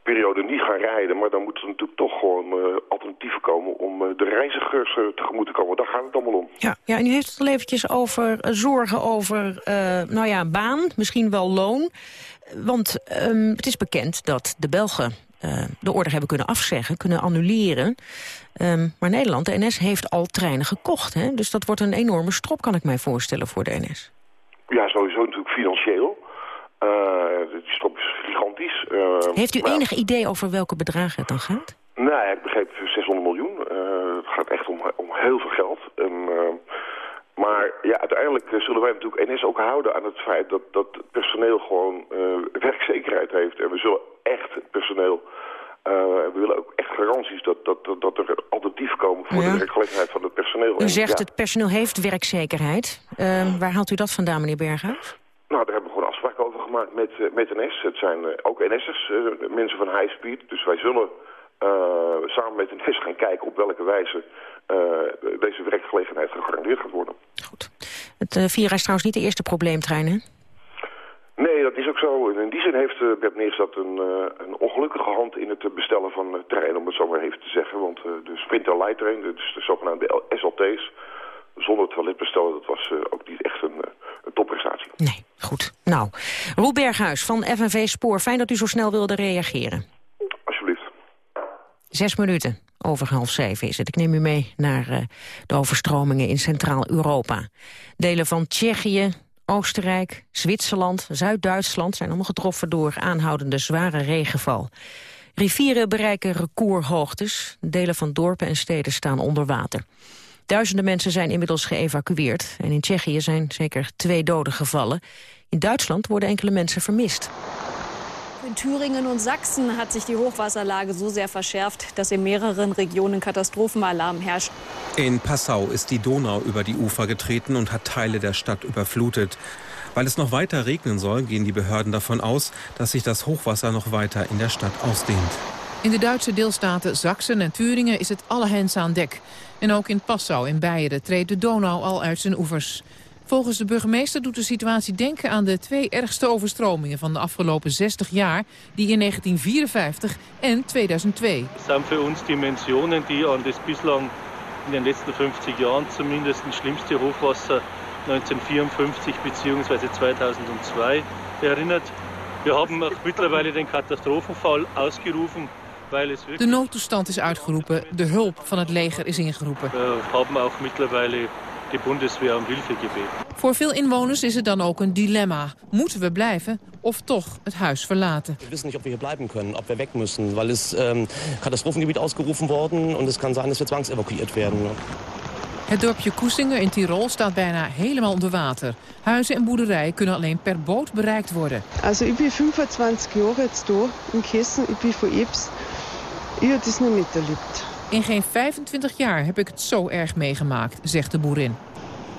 periode niet gaan rijden. Maar dan moeten er natuurlijk toch gewoon eh, alternatieven komen om eh, de reizigers eh, tegemoet te komen. Daar gaat het allemaal om. Ja, ja en u heeft het al eventjes over zorgen over, nou ja, baan, misschien wel loon. Want ehm, het is bekend dat de Belgen de order hebben kunnen afzeggen, kunnen annuleren. Ehm, maar Nederland, de NS, heeft al treinen gekocht. Hè? Dus dat wordt een enorme strop, kan ik mij voorstellen, voor de NS. Ja, sowieso natuurlijk financieel. Eh die stop is gigantisch. Eh, Heeft u enig idee over welke bedragen het dan gaat? Nee, Nou ik begreep 600 miljoen. Eh, het gaat echt om, om heel veel geld. En, eh, maar ja, uiteindelijk eh, zullen wij natuurlijk NS ook houden aan het feit dat, dat het personeel gewoon eh, werkzekerheid heeft. En we zullen echt het personeel... eh, we willen ook echt garanties dat, dat, dat, er alternatieven komen voor Ja. de werkgelegenheid van het personeel. U En zegt ja, het personeel heeft werkzekerheid. Ehm, waar haalt u dat vandaan, meneer Berghuis? Nou, daar hebben we gewoon afspraken over gemaakt met, eh, met NS. Het zijn eh, ook NS'ers, eh, mensen van high speed. Dus wij zullen samen met NS gaan kijken op welke wijze deze werkgelegenheid gegarandeerd gaat worden. Het uh, Vira is trouwens niet de eerste probleemtrein, hè? Nee, dat is ook zo. In die zin heeft uh, Bert Neerstad een, uh, een ongelukkige hand in het bestellen van uh, terrein, om het zo maar even te zeggen. Want de Sprinter Light Train, dus de zogenaamde SLT's, zonder toilet bestellen, dat was ook niet echt een, een topprestatie. Nee, goed. Nou, Roel Berghuis van FNV Spoor, fijn dat u zo snel wilde reageren. Alsjeblieft. Zes minuten over half zeven is het. Ik neem u mee naar uh, de overstromingen in Centraal-Europa. Delen van Tsjechië, Oostenrijk, Zwitserland, Zuid-Duitsland... zijn allemaal getroffen door aanhoudende zware regenval. Rivieren bereiken recordhoogtes. Delen van dorpen en steden staan onder water. Duizenden mensen zijn inmiddels geëvacueerd. En in Tsjechië zijn zeker twee doden gevallen. In Duitsland worden enkele mensen vermist. In Thüringen und Sachsen hat sich die Hochwasserlage so sehr verschärft, dass in mehreren Regionen Katastrophenalarm herrscht. In Passau ist die Donau über die Ufer getreten und hat Teile der Stadt überflutet. Weil es noch weiter regnen soll, gehen die Behörden davon aus, dass sich das Hochwasser noch weiter in der Stadt ausdehnt. In de Duitse deelstaten Sachsen en Thüringen is het alle hens aan dek. En ook in Passau in Beieren treedt de Donau al uit zijn oevers. Volgens de burgemeester doet de situatie denken aan de twee ergste overstromingen van de afgelopen 60 jaar, die in 1954 en 2002. Het zijn voor ons dimensionen die aan das bislang in den letzten 50 Jahren zumindest het schlimmste Hochwasser 1954 bzw. 2002 erinnert. We hebben mittlerweile den Katastrophenfall ausgerufen. De noodtoestand is uitgeroepen, de hulp van het leger is ingeroepen. We hebben ook mittlerweile de Bundeswehr om Hilfe gebeten. Voor veel inwoners is het dan ook een dilemma. Moeten we blijven of toch het huis verlaten? We weten niet of we hier blijven kunnen, of we weg moeten. Weil es ähm, Katastrophengebied ausgerufen worden en het kan zijn dat we zwangsevacueerd werden. Het dorpje Koesingen in Tirol staat bijna helemaal onder water. Huizen en boerderijen kunnen alleen per boot bereikt worden. Also ik ben 25 jaar jetzt hier in Kessen. Ik ben van Eps. Ik heb het niet miterlebt. In geen 25 jaar heb ik het zo erg meegemaakt, zegt de boerin.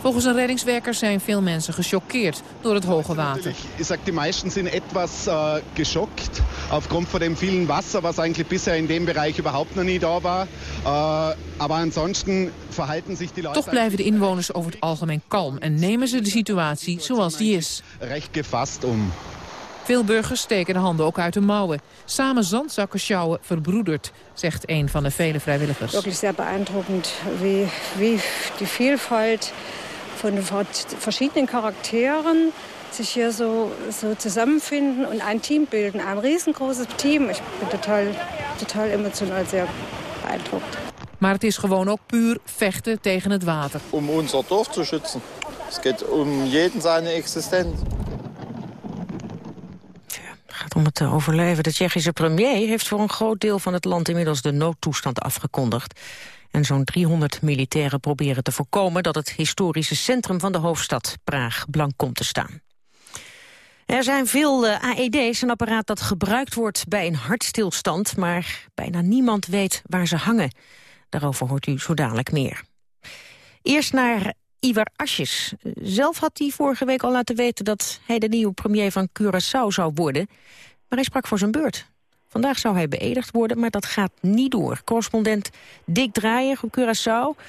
Volgens een reddingswerker zijn veel mensen gechoqueerd door het hoge water. Ik zeg, de meisten zijn etwas uh, geschockt aufgrund van dem vielen Wasser, was eigenlijk bisher in dem Bereich überhaupt nog niet da war. Uh, aber ansonsten verhalten sich die Leute... Toch blijven de inwoners over het algemeen kalm en nemen ze de situatie zoals die is. Recht gefasst om. Veel burgers steken de handen ook uit de mouwen. Samen zandzakken sjouwen verbroederd, zegt een van de vele vrijwilligers. Wirklich sehr beeindruckend, wie, wie die Vielfalt von verschiedenen Charakteren sich hier so, so zusammenfinden und ein Team bilden. Ein riesengroßes Team. Ich bin total, total emotional sehr beeindruckt. Maar het is gewoon ook puur vechten tegen het water. Om ons dorp te schützen. Het gaat om jeden zijn existentie gaat om het overleven. De Tsjechische premier heeft voor een groot deel van het land inmiddels de noodtoestand afgekondigd. En zo'n 300 militairen proberen te voorkomen dat het historische centrum van de hoofdstad Praag blank komt te staan. Er zijn veel uh, AED's, een apparaat dat gebruikt wordt bij een hartstilstand, maar bijna niemand weet waar ze hangen. Daarover hoort u zo dadelijk meer. Eerst naar Ivar Asjes. Zelf had hij vorige week al laten weten dat hij de nieuwe premier van Curaçao zou worden. Maar hij sprak voor zijn beurt. Vandaag zou hij beëdigd worden, maar dat gaat niet door. Correspondent Dick Draaier op Curaçao.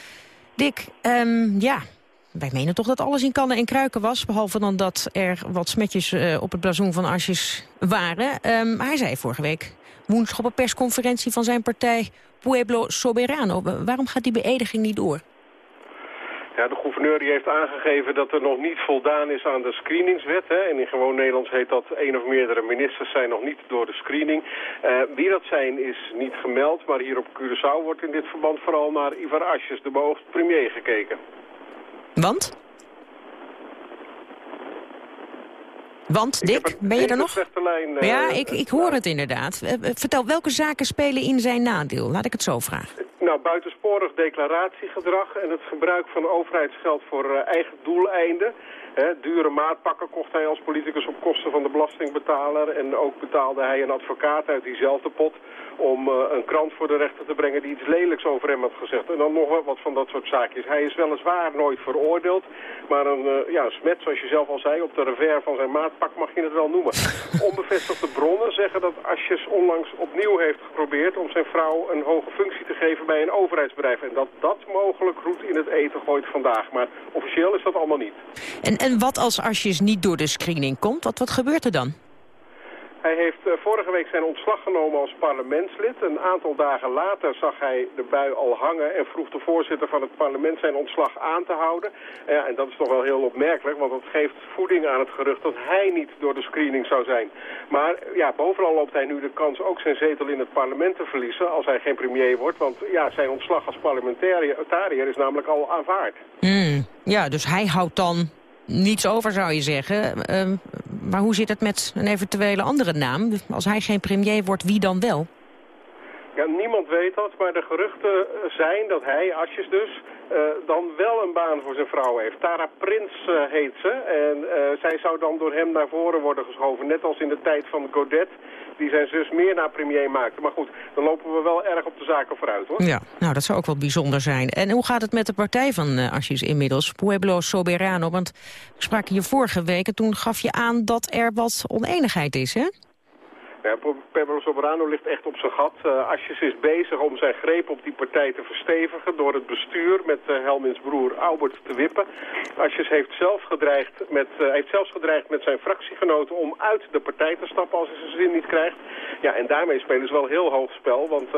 Dick, um, ja, wij menen toch dat alles in kannen en kruiken was... behalve dan dat er wat smetjes uh, op het blazoen van Asjes waren. Um, hij zei vorige week woensdag op een persconferentie van zijn partij... Pueblo Soberano. Waarom gaat die beëdiging niet door? Ja, de gouverneur die heeft aangegeven dat er nog niet voldaan is aan de screeningswet. Hè. En in gewoon Nederlands heet dat één of meerdere ministers zijn nog niet door de screening. Uh, wie dat zijn is niet gemeld, maar hier op Curaçao wordt in dit verband vooral naar Ivar Asjes, de beoogd premier, gekeken. Want? Want, Dick, ben je er nog? Lijn, uh, ja, ik, ik hoor het inderdaad. Uh, vertel, welke zaken spelen in zijn nadeel? Laat ik het zo vragen. Nou, buitensporig declaratiegedrag en het gebruik van overheidsgeld voor eigen doeleinden. He, dure maatpakken kocht hij als politicus op kosten van de belastingbetaler. En ook betaalde hij een advocaat uit diezelfde pot om uh, een krant voor de rechter te brengen die iets lelijks over hem had gezegd. En dan nog wat van dat soort zaakjes. Hij is weliswaar nooit veroordeeld, maar een, uh, ja, smet, zoals je zelf al zei, op de revers van zijn maatpak mag je het wel noemen. Onbevestigde bronnen zeggen dat Asjes onlangs opnieuw heeft geprobeerd om zijn vrouw een hoge functie te geven bij een overheidsbedrijf. En dat dat mogelijk roet in het eten gooit vandaag. Maar officieel is dat allemaal niet. En En wat als Asjes niet door de screening komt? Wat, wat gebeurt er dan? Hij heeft uh, vorige week zijn ontslag genomen als parlementslid. Een aantal dagen later zag hij de bui al hangen en vroeg de voorzitter van het parlement zijn ontslag aan te houden. Ja, en dat is toch wel heel opmerkelijk, want dat geeft voeding aan het gerucht dat hij niet door de screening zou zijn. Maar ja, bovenal loopt hij nu de kans ook zijn zetel in het parlement te verliezen als hij geen premier wordt. Want ja, zijn ontslag als parlementariër is namelijk al aanvaard. Mm, ja, dus hij houdt dan niets over, zou je zeggen. Uh, maar hoe zit het met een eventuele andere naam? Als hij geen premier wordt, wie dan wel? Ja, niemand weet dat, maar de geruchten zijn dat hij, Asjes dus, uh, dan wel een baan voor zijn vrouw heeft. Tara Prins uh, heet ze en zij zou dan door hem naar voren worden geschoven. Net als in de tijd van Godet, die zijn zus meer naar premier maakte. Maar goed, dan lopen we wel erg op de zaken vooruit, hoor. Ja, nou, dat zou ook wel bijzonder zijn. En hoe gaat het met de partij van Asjes inmiddels? Pueblo Soberano, want we spraken hier vorige week... en toen gaf je aan dat er wat oneenigheid is, hè? Pablo Soberano ligt echt op zijn gat. Uh, Asjes is bezig om zijn greep op die partij te verstevigen... door het bestuur met uh, Helmins broer Albert te wippen. Asjes heeft, zelf gedreigd met, uh, heeft zelfs gedreigd met zijn fractiegenoten... om uit de partij te stappen als hij zijn zin niet krijgt. Ja, en daarmee spelen ze wel heel hoog spel. Want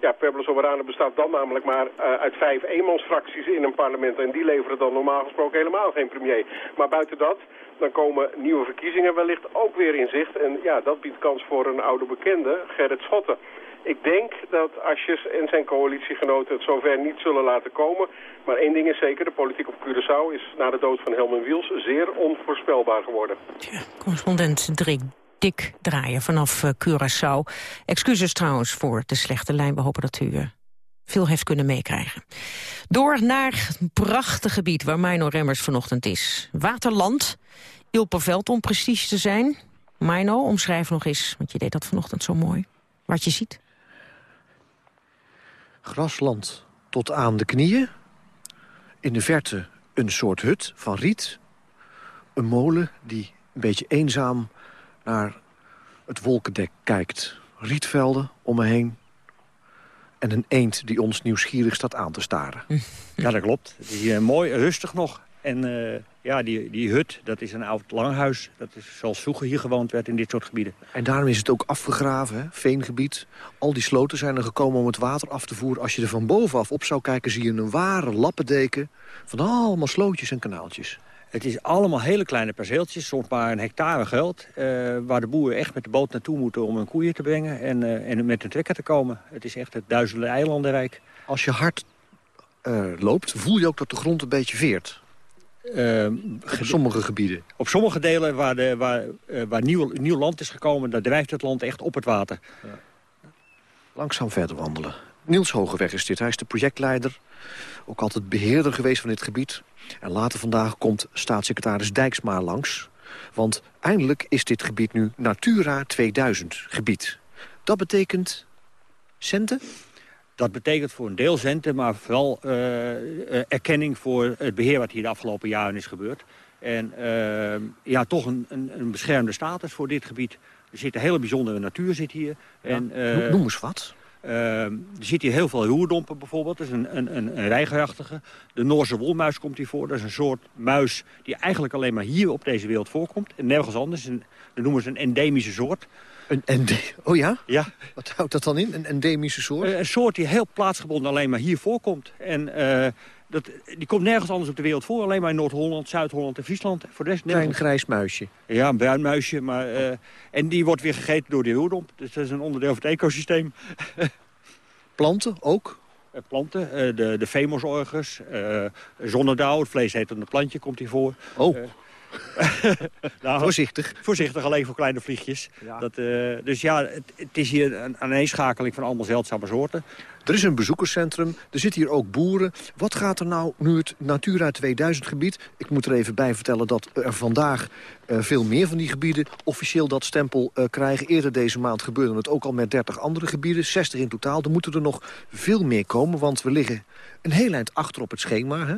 ja, Pablo Soberano bestaat dan namelijk maar uit vijf eenmansfracties in een parlement. En die leveren dan normaal gesproken helemaal geen premier. Maar buiten dat dan komen nieuwe verkiezingen wellicht ook weer in zicht. En ja, dat biedt kans voor een oude bekende, Gerrit Schotten. Ik denk dat Asjes en zijn coalitiegenoten het zover niet zullen laten komen. Maar één ding is zeker, de politiek op Curaçao is na de dood van Helmen Wiels zeer onvoorspelbaar geworden. Ja, correspondent Drik Dik draaien vanaf uh, Curaçao. Excuses trouwens voor de slechte lijn. We hopen dat u uh, veel heeft kunnen meekrijgen. Door naar het prachtig gebied waar Mino Remmers vanochtend is. Waterland, Ilperveld om precies te zijn. Mino, omschrijf nog eens, want je deed dat vanochtend zo mooi. Wat je ziet. Grasland tot aan de knieën. In de verte een soort hut van riet. Een molen die een beetje eenzaam naar het wolkendek kijkt. Rietvelden om me heen. En een eend die ons nieuwsgierig staat aan te staren. Ja, dat klopt. Het is hier mooi rustig nog. En uh, ja, die, die hut, dat is een oud langhuis. Dat is zoals vroeger hier gewoond werd in dit soort gebieden. En daarom is het ook afgegraven, hè? veengebied. Al die sloten zijn er gekomen om het water af te voeren. Als je er van bovenaf op zou kijken, zie je een ware lappendeken... van allemaal slootjes en kanaaltjes. Het is allemaal hele kleine perceeltjes, soms maar een hectare geld... Uh, waar de boeren echt met de boot naartoe moeten om hun koeien te brengen... en, uh, en met een trekker te komen. Het is echt het duizenden eilandenrijk. Als je hard uh, loopt, voel je ook dat de grond een beetje veert? Uh, op sommige gebieden? Op sommige delen waar, de, waar, waar nieuw, nieuw land is gekomen... daar drijft het land echt op het water. Ja. Langzaam verder wandelen. Niels Hogeweg is dit. Hij is de projectleider. Ook altijd beheerder geweest van dit gebied. En later vandaag komt staatssecretaris Dijksma langs. Want eindelijk is dit gebied nu Natura 2000 gebied. Dat betekent centen? Dat betekent voor een deel centen, maar vooral uh, erkenning voor het beheer wat hier de afgelopen jaren is gebeurd. En uh, ja, toch een, een, een, beschermde status voor dit gebied. Er zit een hele bijzondere natuur zit hier. Ja. En, uh, Noem eens wat. Uh, er zit hier heel veel roerdompen bijvoorbeeld. Dat is een, een, een, een rijgerachtige. De Noorse wolmuis komt hier voor. Dat is een soort muis die eigenlijk alleen maar hier op deze wereld voorkomt. En nergens anders. Een, dat noemen ze een endemische soort. Een ende oh ja? Ja. Wat houdt dat dan in, een endemische soort? Uh, een soort die heel plaatsgebonden alleen maar hier voorkomt. En uh, dat, die komt nergens anders op de wereld voor. Alleen maar in Noord-Holland, Zuid-Holland en Friesland. Voor de rest Klein grijs muisje. Ja, een bruin muisje. Maar, uh, en die wordt weer gegeten door die roerdomp. Dus dat is een onderdeel van het ecosysteem. Planten ook? planten, de, de femosorgus, zonnedauw, het vlees heet een plantje, komt hier voor. Oh. nou, voorzichtig. Voorzichtig, alleen voor kleine vliegjes. Ja. Dat, uh, dus ja, het, het, is hier een aaneenschakeling van allemaal zeldzame soorten. Er is een bezoekerscentrum, er zitten hier ook boeren. Wat gaat er nou nu het Natura 2000 gebied... ik moet er even bij vertellen dat er vandaag uh, veel meer van die gebieden... officieel dat stempel uh, krijgen. Eerder deze maand gebeurde het ook al met 30 andere gebieden. 60 in totaal. Er moeten er nog veel meer komen, want we liggen een heel eind achter op het schema. Hè?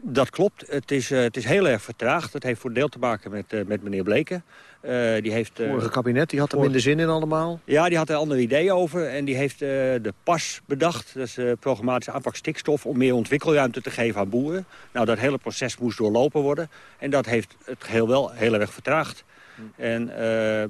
Dat klopt. Het is, uh, het is heel erg vertraagd. Dat heeft voor deel te maken met, uh, met meneer Bleken. Uh, die heeft, Vorige kabinet, die had er minder zin in allemaal? Ja, die had er andere ideeën over. En die heeft de PAS bedacht. Dat is de programmatische aanpak stikstof... om meer ontwikkelruimte te geven aan boeren. Nou, dat hele proces moest doorlopen worden. En dat heeft het geheel wel heel erg vertraagd. En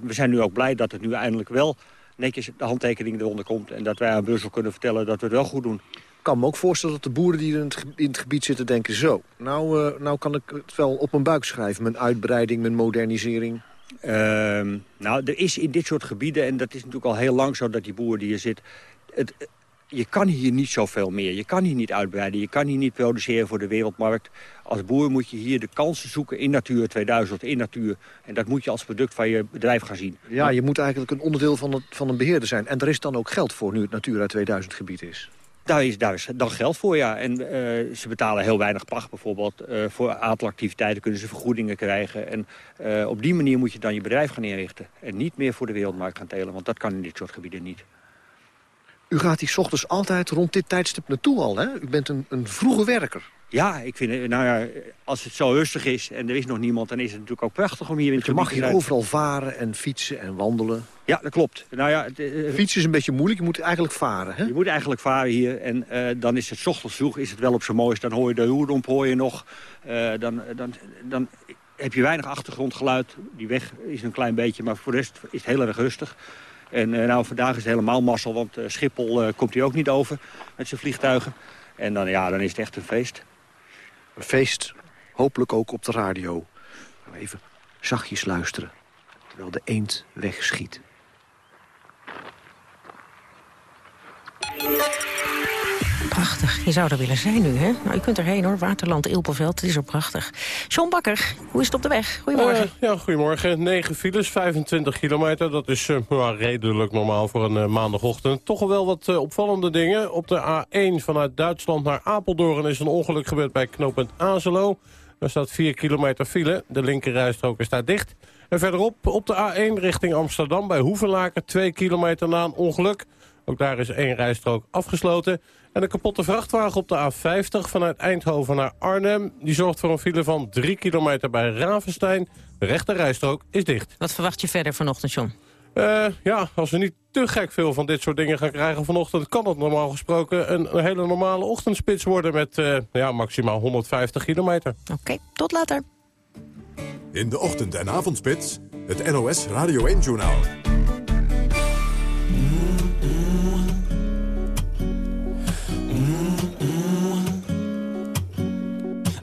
we zijn nu ook blij dat het nu eindelijk wel netjes de handtekening eronder komt... en dat wij aan Brussel kunnen vertellen dat we het wel goed doen. Ik kan me ook voorstellen dat de boeren die in het, in het gebied zitten denken... zo, nou, uh, nou kan ik het wel op mijn buik schrijven. Mijn uitbreiding, mijn modernisering. Uh, nou, er is in dit soort gebieden, en dat is natuurlijk al heel lang zo... dat die boer die hier zit... Het, je kan hier niet zoveel meer. Je kan hier niet uitbreiden. Je kan hier niet produceren voor de wereldmarkt. Als boer moet je hier de kansen zoeken in Natuur 2000, in Natuur. En dat moet je als product van je bedrijf gaan zien. Ja, je moet eigenlijk een onderdeel van, het, van een beheerder zijn. En er is dan ook geld voor nu het Natura 2000 gebied is. Daar is, daar is dan geld voor, ja. En uh, ze betalen heel weinig pacht bijvoorbeeld. Uh, voor aantal activiteiten kunnen ze vergoedingen krijgen. En uh, op die manier moet je dan je bedrijf gaan inrichten. En niet meer voor de wereldmarkt gaan telen, want dat kan in dit soort gebieden niet. U gaat hier s ochtends altijd rond dit tijdstip naartoe al, hè? U bent een, een vroege werker. Ja, ik vind, nou ja, als het zo rustig is en er is nog niemand... dan is het natuurlijk ook prachtig om hier in het Je mag hier overal varen en fietsen en wandelen. Ja, dat klopt. Nou ja, Fietsen is een beetje moeilijk, je moet eigenlijk varen, hè? Je moet eigenlijk varen hier en uh, dan is het ochtends vroeg is het wel op zijn mooist. Dan hoor je de hoerdomp hoor je nog. Uh, dan, dan, dan heb je weinig achtergrondgeluid. Die weg is een klein beetje, maar voor de rest is het heel erg rustig. En uh, nou, vandaag is het helemaal mazzel, want uh, Schiphol uh, komt hier ook niet over met zijn vliegtuigen. En dan, ja, dan is het echt een feest. Een feest, hopelijk ook op de radio. Even zachtjes luisteren, terwijl de eend wegschiet. Prachtig. Je zou er willen zijn nu, hè? Nou, je kunt erheen, hoor. Waterland, Ilpenveld. Het is er prachtig. John Bakker, hoe is het op de weg? Goedemorgen. Uh, ja, goedemorgen. 9 files, 25 kilometer. Dat is nou, redelijk normaal voor een uh, maandagochtend. Toch wel wat opvallende dingen. Op de A1 vanuit Duitsland naar Apeldoorn is een ongeluk gebeurd bij knooppunt Azelo. Daar staat 4 kilometer file. De linkerrijstrook is daar dicht. En verderop op de A1 richting Amsterdam bij Hoevenlaken... 2 kilometer na een ongeluk. Ook daar is één rijstrook afgesloten. En een kapotte vrachtwagen op de A50 vanuit Eindhoven naar Arnhem... die zorgt voor een file van 3 kilometer bij Ravenstein. De rechte rijstrook is dicht. Wat verwacht je verder vanochtend, John? Uh, ja, als we niet te gek veel van dit soort dingen gaan krijgen vanochtend... kan het normaal gesproken een, een hele normale ochtendspits worden... met uh, ja, maximaal 150 kilometer. Oké, okay, tot later. In de ochtend- en avondspits, het NOS Radio 1-journaal.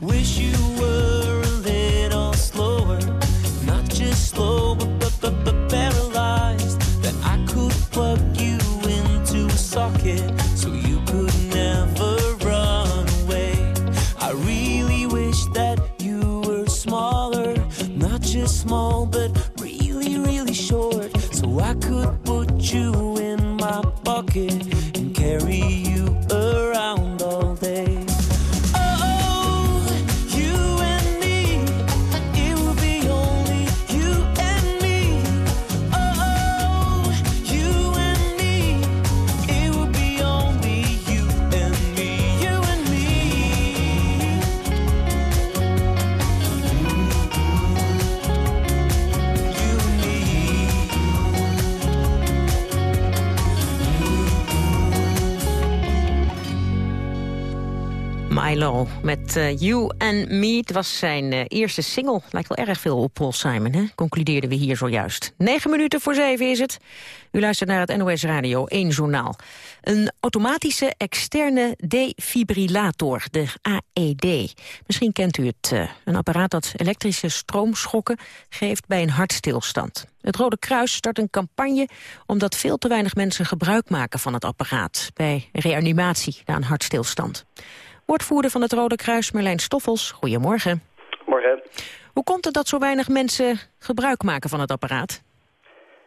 Wish you would. Eh, You and Me. Was zijn eh, eerste single. Lijkt wel erg veel op Paul Simon, hè? concludeerden we hier zojuist. Negen minuten voor zeven is het. U luistert naar het NOS Radio 1 Journaal. Een automatische externe defibrillator, de AED. Misschien kent u het. eh, een apparaat dat elektrische stroomschokken geeft bij een hartstilstand. Het Rode Kruis start een campagne omdat veel te weinig mensen gebruik maken van het apparaat bij reanimatie na een hartstilstand. Woordvoerder van het Rode Kruis, Merlijn Stoffels, goedemorgen. Morgen. Hoe komt het dat zo weinig mensen gebruik maken van het apparaat?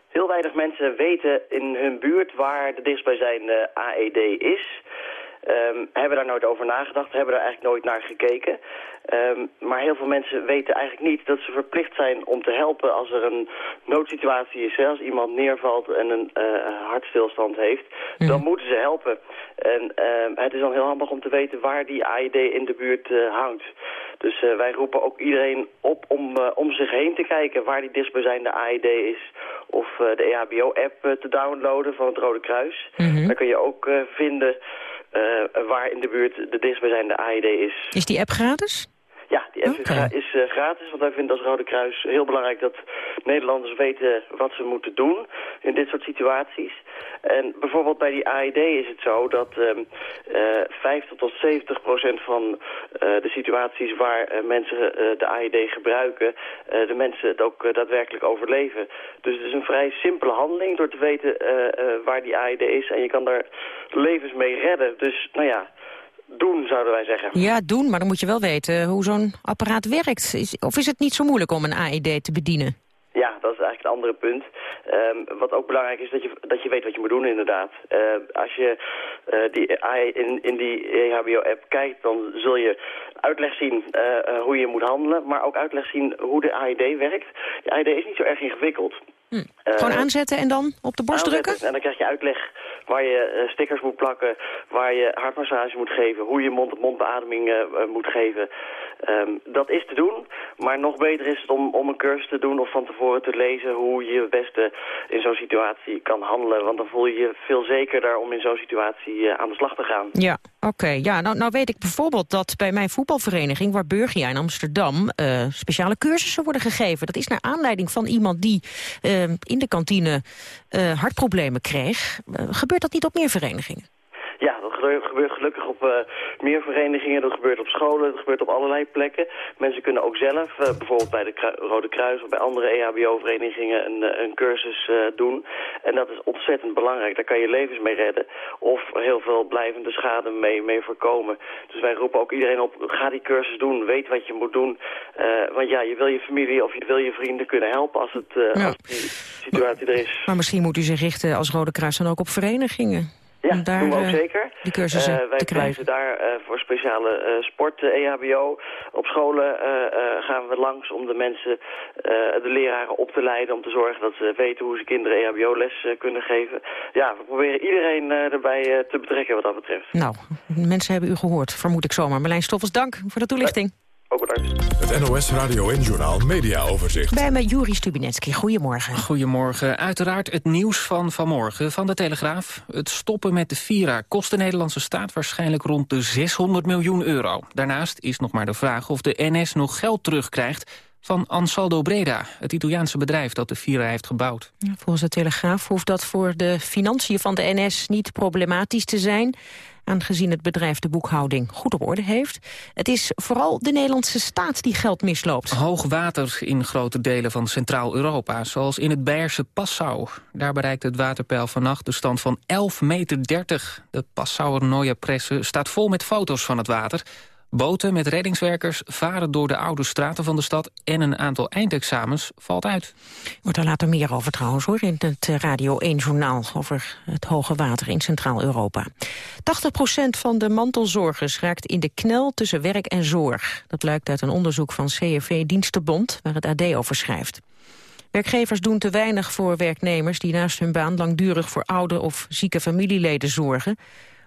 Heel weinig mensen weten in hun buurt waar de dichtstbijzijnde AED is. Ehm, hebben daar nooit over nagedacht, hebben daar eigenlijk nooit naar gekeken. Ehm, maar heel veel mensen weten eigenlijk niet dat ze verplicht zijn om te helpen als er een noodsituatie is. Hè? Als iemand neervalt en een eh, hartstilstand heeft, dan moeten ze helpen. En ehm, het is dan heel handig om te weten waar die AED in de buurt eh, hangt. Dus eh, wij roepen ook iedereen op om om zich heen te kijken waar die dichtstbijzijnde AED is. Of de EHBO-app te downloaden van het Rode Kruis. Daar kun je ook vinden waar in de buurt de dichtstbijzijnde AED is. Is die app gratis? Ja, die app is, eh, gratis, want wij vinden als Rode Kruis heel belangrijk dat Nederlanders weten wat ze moeten doen in dit soort situaties. En bijvoorbeeld bij die AED is het zo dat ehm eh 50 tot 70 procent van eh, de situaties waar eh, mensen eh, de AED gebruiken, eh, de mensen het ook eh, daadwerkelijk overleven. Dus het is een vrij simpele handeling door te weten eh, eh, waar die AED is en je kan daar levens mee redden. Dus nou ja, doen zouden wij zeggen. Ja, doen, maar dan moet je wel weten hoe zo'n apparaat werkt. Is, of is het niet zo moeilijk om een AED te bedienen? Ja, dat is eigenlijk het andere punt. Ehm, wat ook belangrijk is, dat je, dat je weet wat je moet doen inderdaad. Eh, als je eh, die, AI in, in die E EHBO-app kijkt, dan zul je uitleg zien eh, eh, hoe je moet handelen, maar ook uitleg zien hoe de AED werkt. De AED is niet zo erg ingewikkeld. Hm. Eh, Gewoon aanzetten en dan op de borst drukken? En dan krijg je uitleg waar je eh, stickers moet plakken, waar je hartmassage moet geven, hoe je mond-op-mond beademing eh, moet geven. Ehm, dat is te doen, maar nog beter is het om, om een cursus te doen of van tevoren te lezen hoe je het beste in zo'n situatie kan handelen. Want dan voel je je veel zekerder om in zo'n situatie aan de slag te gaan. Ja, oké. Ja, nou, nou weet ik bijvoorbeeld dat bij mijn voetbalvereniging... Warburgia in Amsterdam speciale cursussen worden gegeven. Dat is naar aanleiding van iemand die in de kantine eh, hartproblemen kreeg. Eh, gebeurt dat niet op meer verenigingen? Gebeurt gelukkig op eh, meer verenigingen, dat gebeurt op scholen, dat gebeurt op allerlei plekken. Mensen kunnen ook zelf, eh, bijvoorbeeld bij de Kru- Rode Kruis of bij andere EHBO-verenigingen, een, eh, een cursus doen. En dat is ontzettend belangrijk, daar kan je levens mee redden of heel veel blijvende schade mee, mee voorkomen. Dus wij roepen ook iedereen op, ga die cursus doen, weet wat je moet doen. Want ja, je wil je familie of je wil je vrienden kunnen helpen als, het, Ja. als die situatie er is. Maar misschien moet u zich richten als Rode Kruis dan ook op verenigingen. Ja, daar doen we ook eh, zeker. die cursussen Eh, wij te krijgen. daar eh, voor speciale eh, sport, eh, EHBO. Op scholen gaan we langs om de mensen, de leraren op te leiden... om te zorgen dat ze weten hoe ze kinderen EHBO-les eh, kunnen geven. Ja, we proberen iedereen erbij te betrekken wat dat betreft. Nou, mensen hebben u gehoord, vermoed ik zomaar. Marlijn Stoffels, dank voor de toelichting. Ook bedankt. Het NOS Radio en Journaal Media Overzicht. Bij me Juri Stubinetski. Goedemorgen. Goedemorgen. Uiteraard het nieuws van vanmorgen van de Telegraaf. Het stoppen met de Vira kost de Nederlandse staat waarschijnlijk rond de 600 miljoen euro. Daarnaast is nog maar de vraag of de NS nog geld terugkrijgt van Ansaldo Breda, het Italiaanse bedrijf dat de Vira heeft gebouwd. Ja, Volgens de Telegraaf hoeft dat voor de financiën van de NS niet problematisch te zijn aangezien het bedrijf de boekhouding goed op orde heeft. Het is vooral de Nederlandse staat die geld misloopt. Hoog water in grote delen van Centraal-Europa, zoals in het Beierse Passau. Daar bereikt het waterpeil vannacht de stand van 11,30 meter. De Passauer Neue Presse staat vol met foto's van het water. Boten met reddingswerkers varen door de oude straten van de stad... en een aantal eindexamens valt uit. Wordt er later meer over trouwens hoor, in het eh, Radio 1-journaal... over het hoge water in Centraal-Europa. 80% van de mantelzorgers raakt in de knel tussen werk en zorg. Dat blijkt uit een onderzoek van CFV Dienstenbond, waar het AD over schrijft. Werkgevers doen te weinig voor werknemers die naast hun baan langdurig voor oude of zieke familieleden zorgen.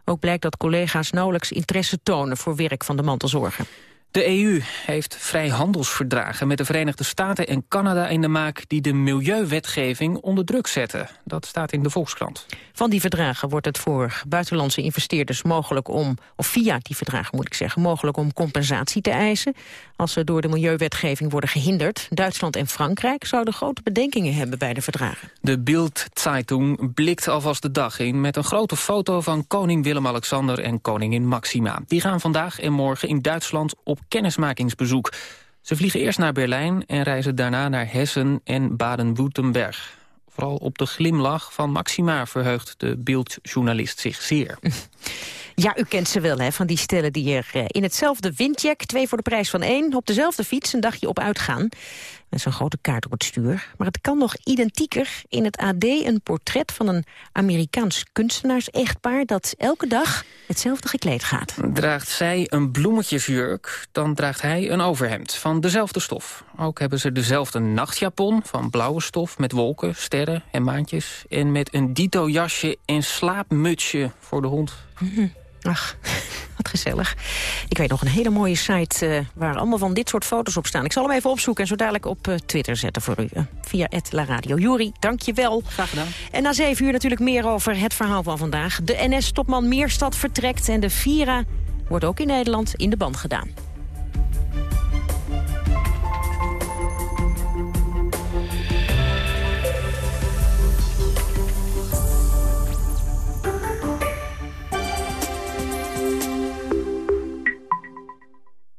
Ook blijkt dat collega's nauwelijks interesse tonen voor werk van de mantelzorger. De EU heeft vrijhandelsverdragen met de Verenigde Staten en Canada in de maak die de milieuwetgeving onder druk zetten. Dat staat in de Volkskrant. Van die verdragen wordt het voor buitenlandse investeerders mogelijk om, of via die verdragen moet ik zeggen, mogelijk om compensatie te eisen als ze door de milieuwetgeving worden gehinderd. Duitsland en Frankrijk zouden grote bedenkingen hebben bij de verdragen. De Bild-Zeitung blikt alvast de dag in met een grote foto van koning Willem-Alexander en koningin Maxima. Die gaan vandaag en morgen in Duitsland op kennismakingsbezoek. Ze vliegen eerst naar Berlijn en reizen daarna naar Hessen en Baden-Württemberg. Vooral op de glimlach van Maxima verheugt de beeldjournalist zich zeer. Ja, u kent ze wel, hè, van die stellen die er eh, in hetzelfde windjack... twee voor de prijs van één, op dezelfde fiets een dagje op uitgaan. Met zo'n grote kaart op het stuur. Maar het kan nog identieker. In het AD een portret van een Amerikaans kunstenaars-echtpaar... dat elke dag hetzelfde gekleed gaat. Draagt zij een bloemetjesjurk, dan draagt hij een overhemd van dezelfde stof. Ook hebben ze dezelfde nachtjapon van blauwe stof... met wolken, sterren en maantjes. En met een dito-jasje en slaapmutsje voor de hond. Mhm. Ach, wat gezellig. Ik weet nog een hele mooie site uh, waar allemaal van dit soort foto's op staan. Ik zal hem even opzoeken en zo dadelijk op uh, Twitter zetten voor u. Uh, via La Radio. Juri, dank je wel. Graag gedaan. En na zeven uur natuurlijk meer over het verhaal van vandaag. De NS-topman Meerstad vertrekt en de Vira wordt ook in Nederland in de band gedaan.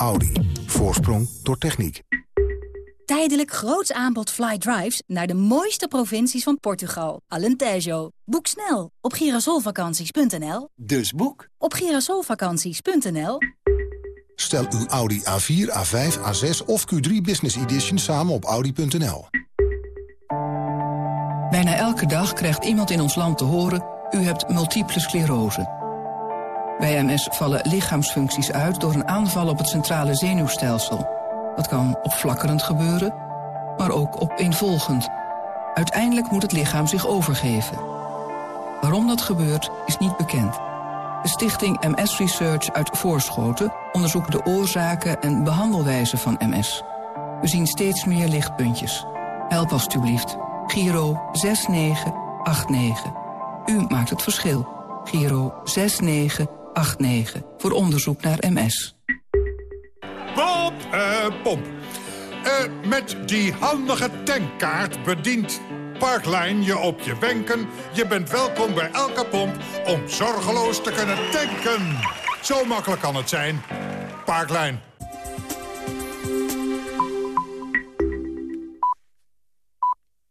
Audi. Voorsprong door techniek. Tijdelijk groots aanbod fly drives naar de mooiste provincies van Portugal. Alentejo. Boek snel op girasolvakanties.nl. Dus boek op girasolvakanties.nl. Stel uw Audi A4, A5, A6 of Q3 Business Edition samen op Audi.nl. Bijna elke dag krijgt iemand in ons land te horen... u hebt multiple sclerose. Bij MS vallen lichaamsfuncties uit door een aanval op het centrale zenuwstelsel. Dat kan opflakkerend gebeuren, maar ook opeenvolgend. Uiteindelijk moet het lichaam zich overgeven. Waarom dat gebeurt, is niet bekend. De stichting MS Research uit Voorschoten onderzoekt de oorzaken en behandelwijze van MS. We zien steeds meer lichtpuntjes. Help alstublieft. Giro 6989. U maakt het verschil. Giro 6989. 89 voor onderzoek naar MS. Bob, uh, Bob. Uh, met die handige tankkaart bedient Parklijn je op je wenken. Je bent welkom bij elke pomp om zorgeloos te kunnen tanken. Zo makkelijk kan het zijn. Parklijn.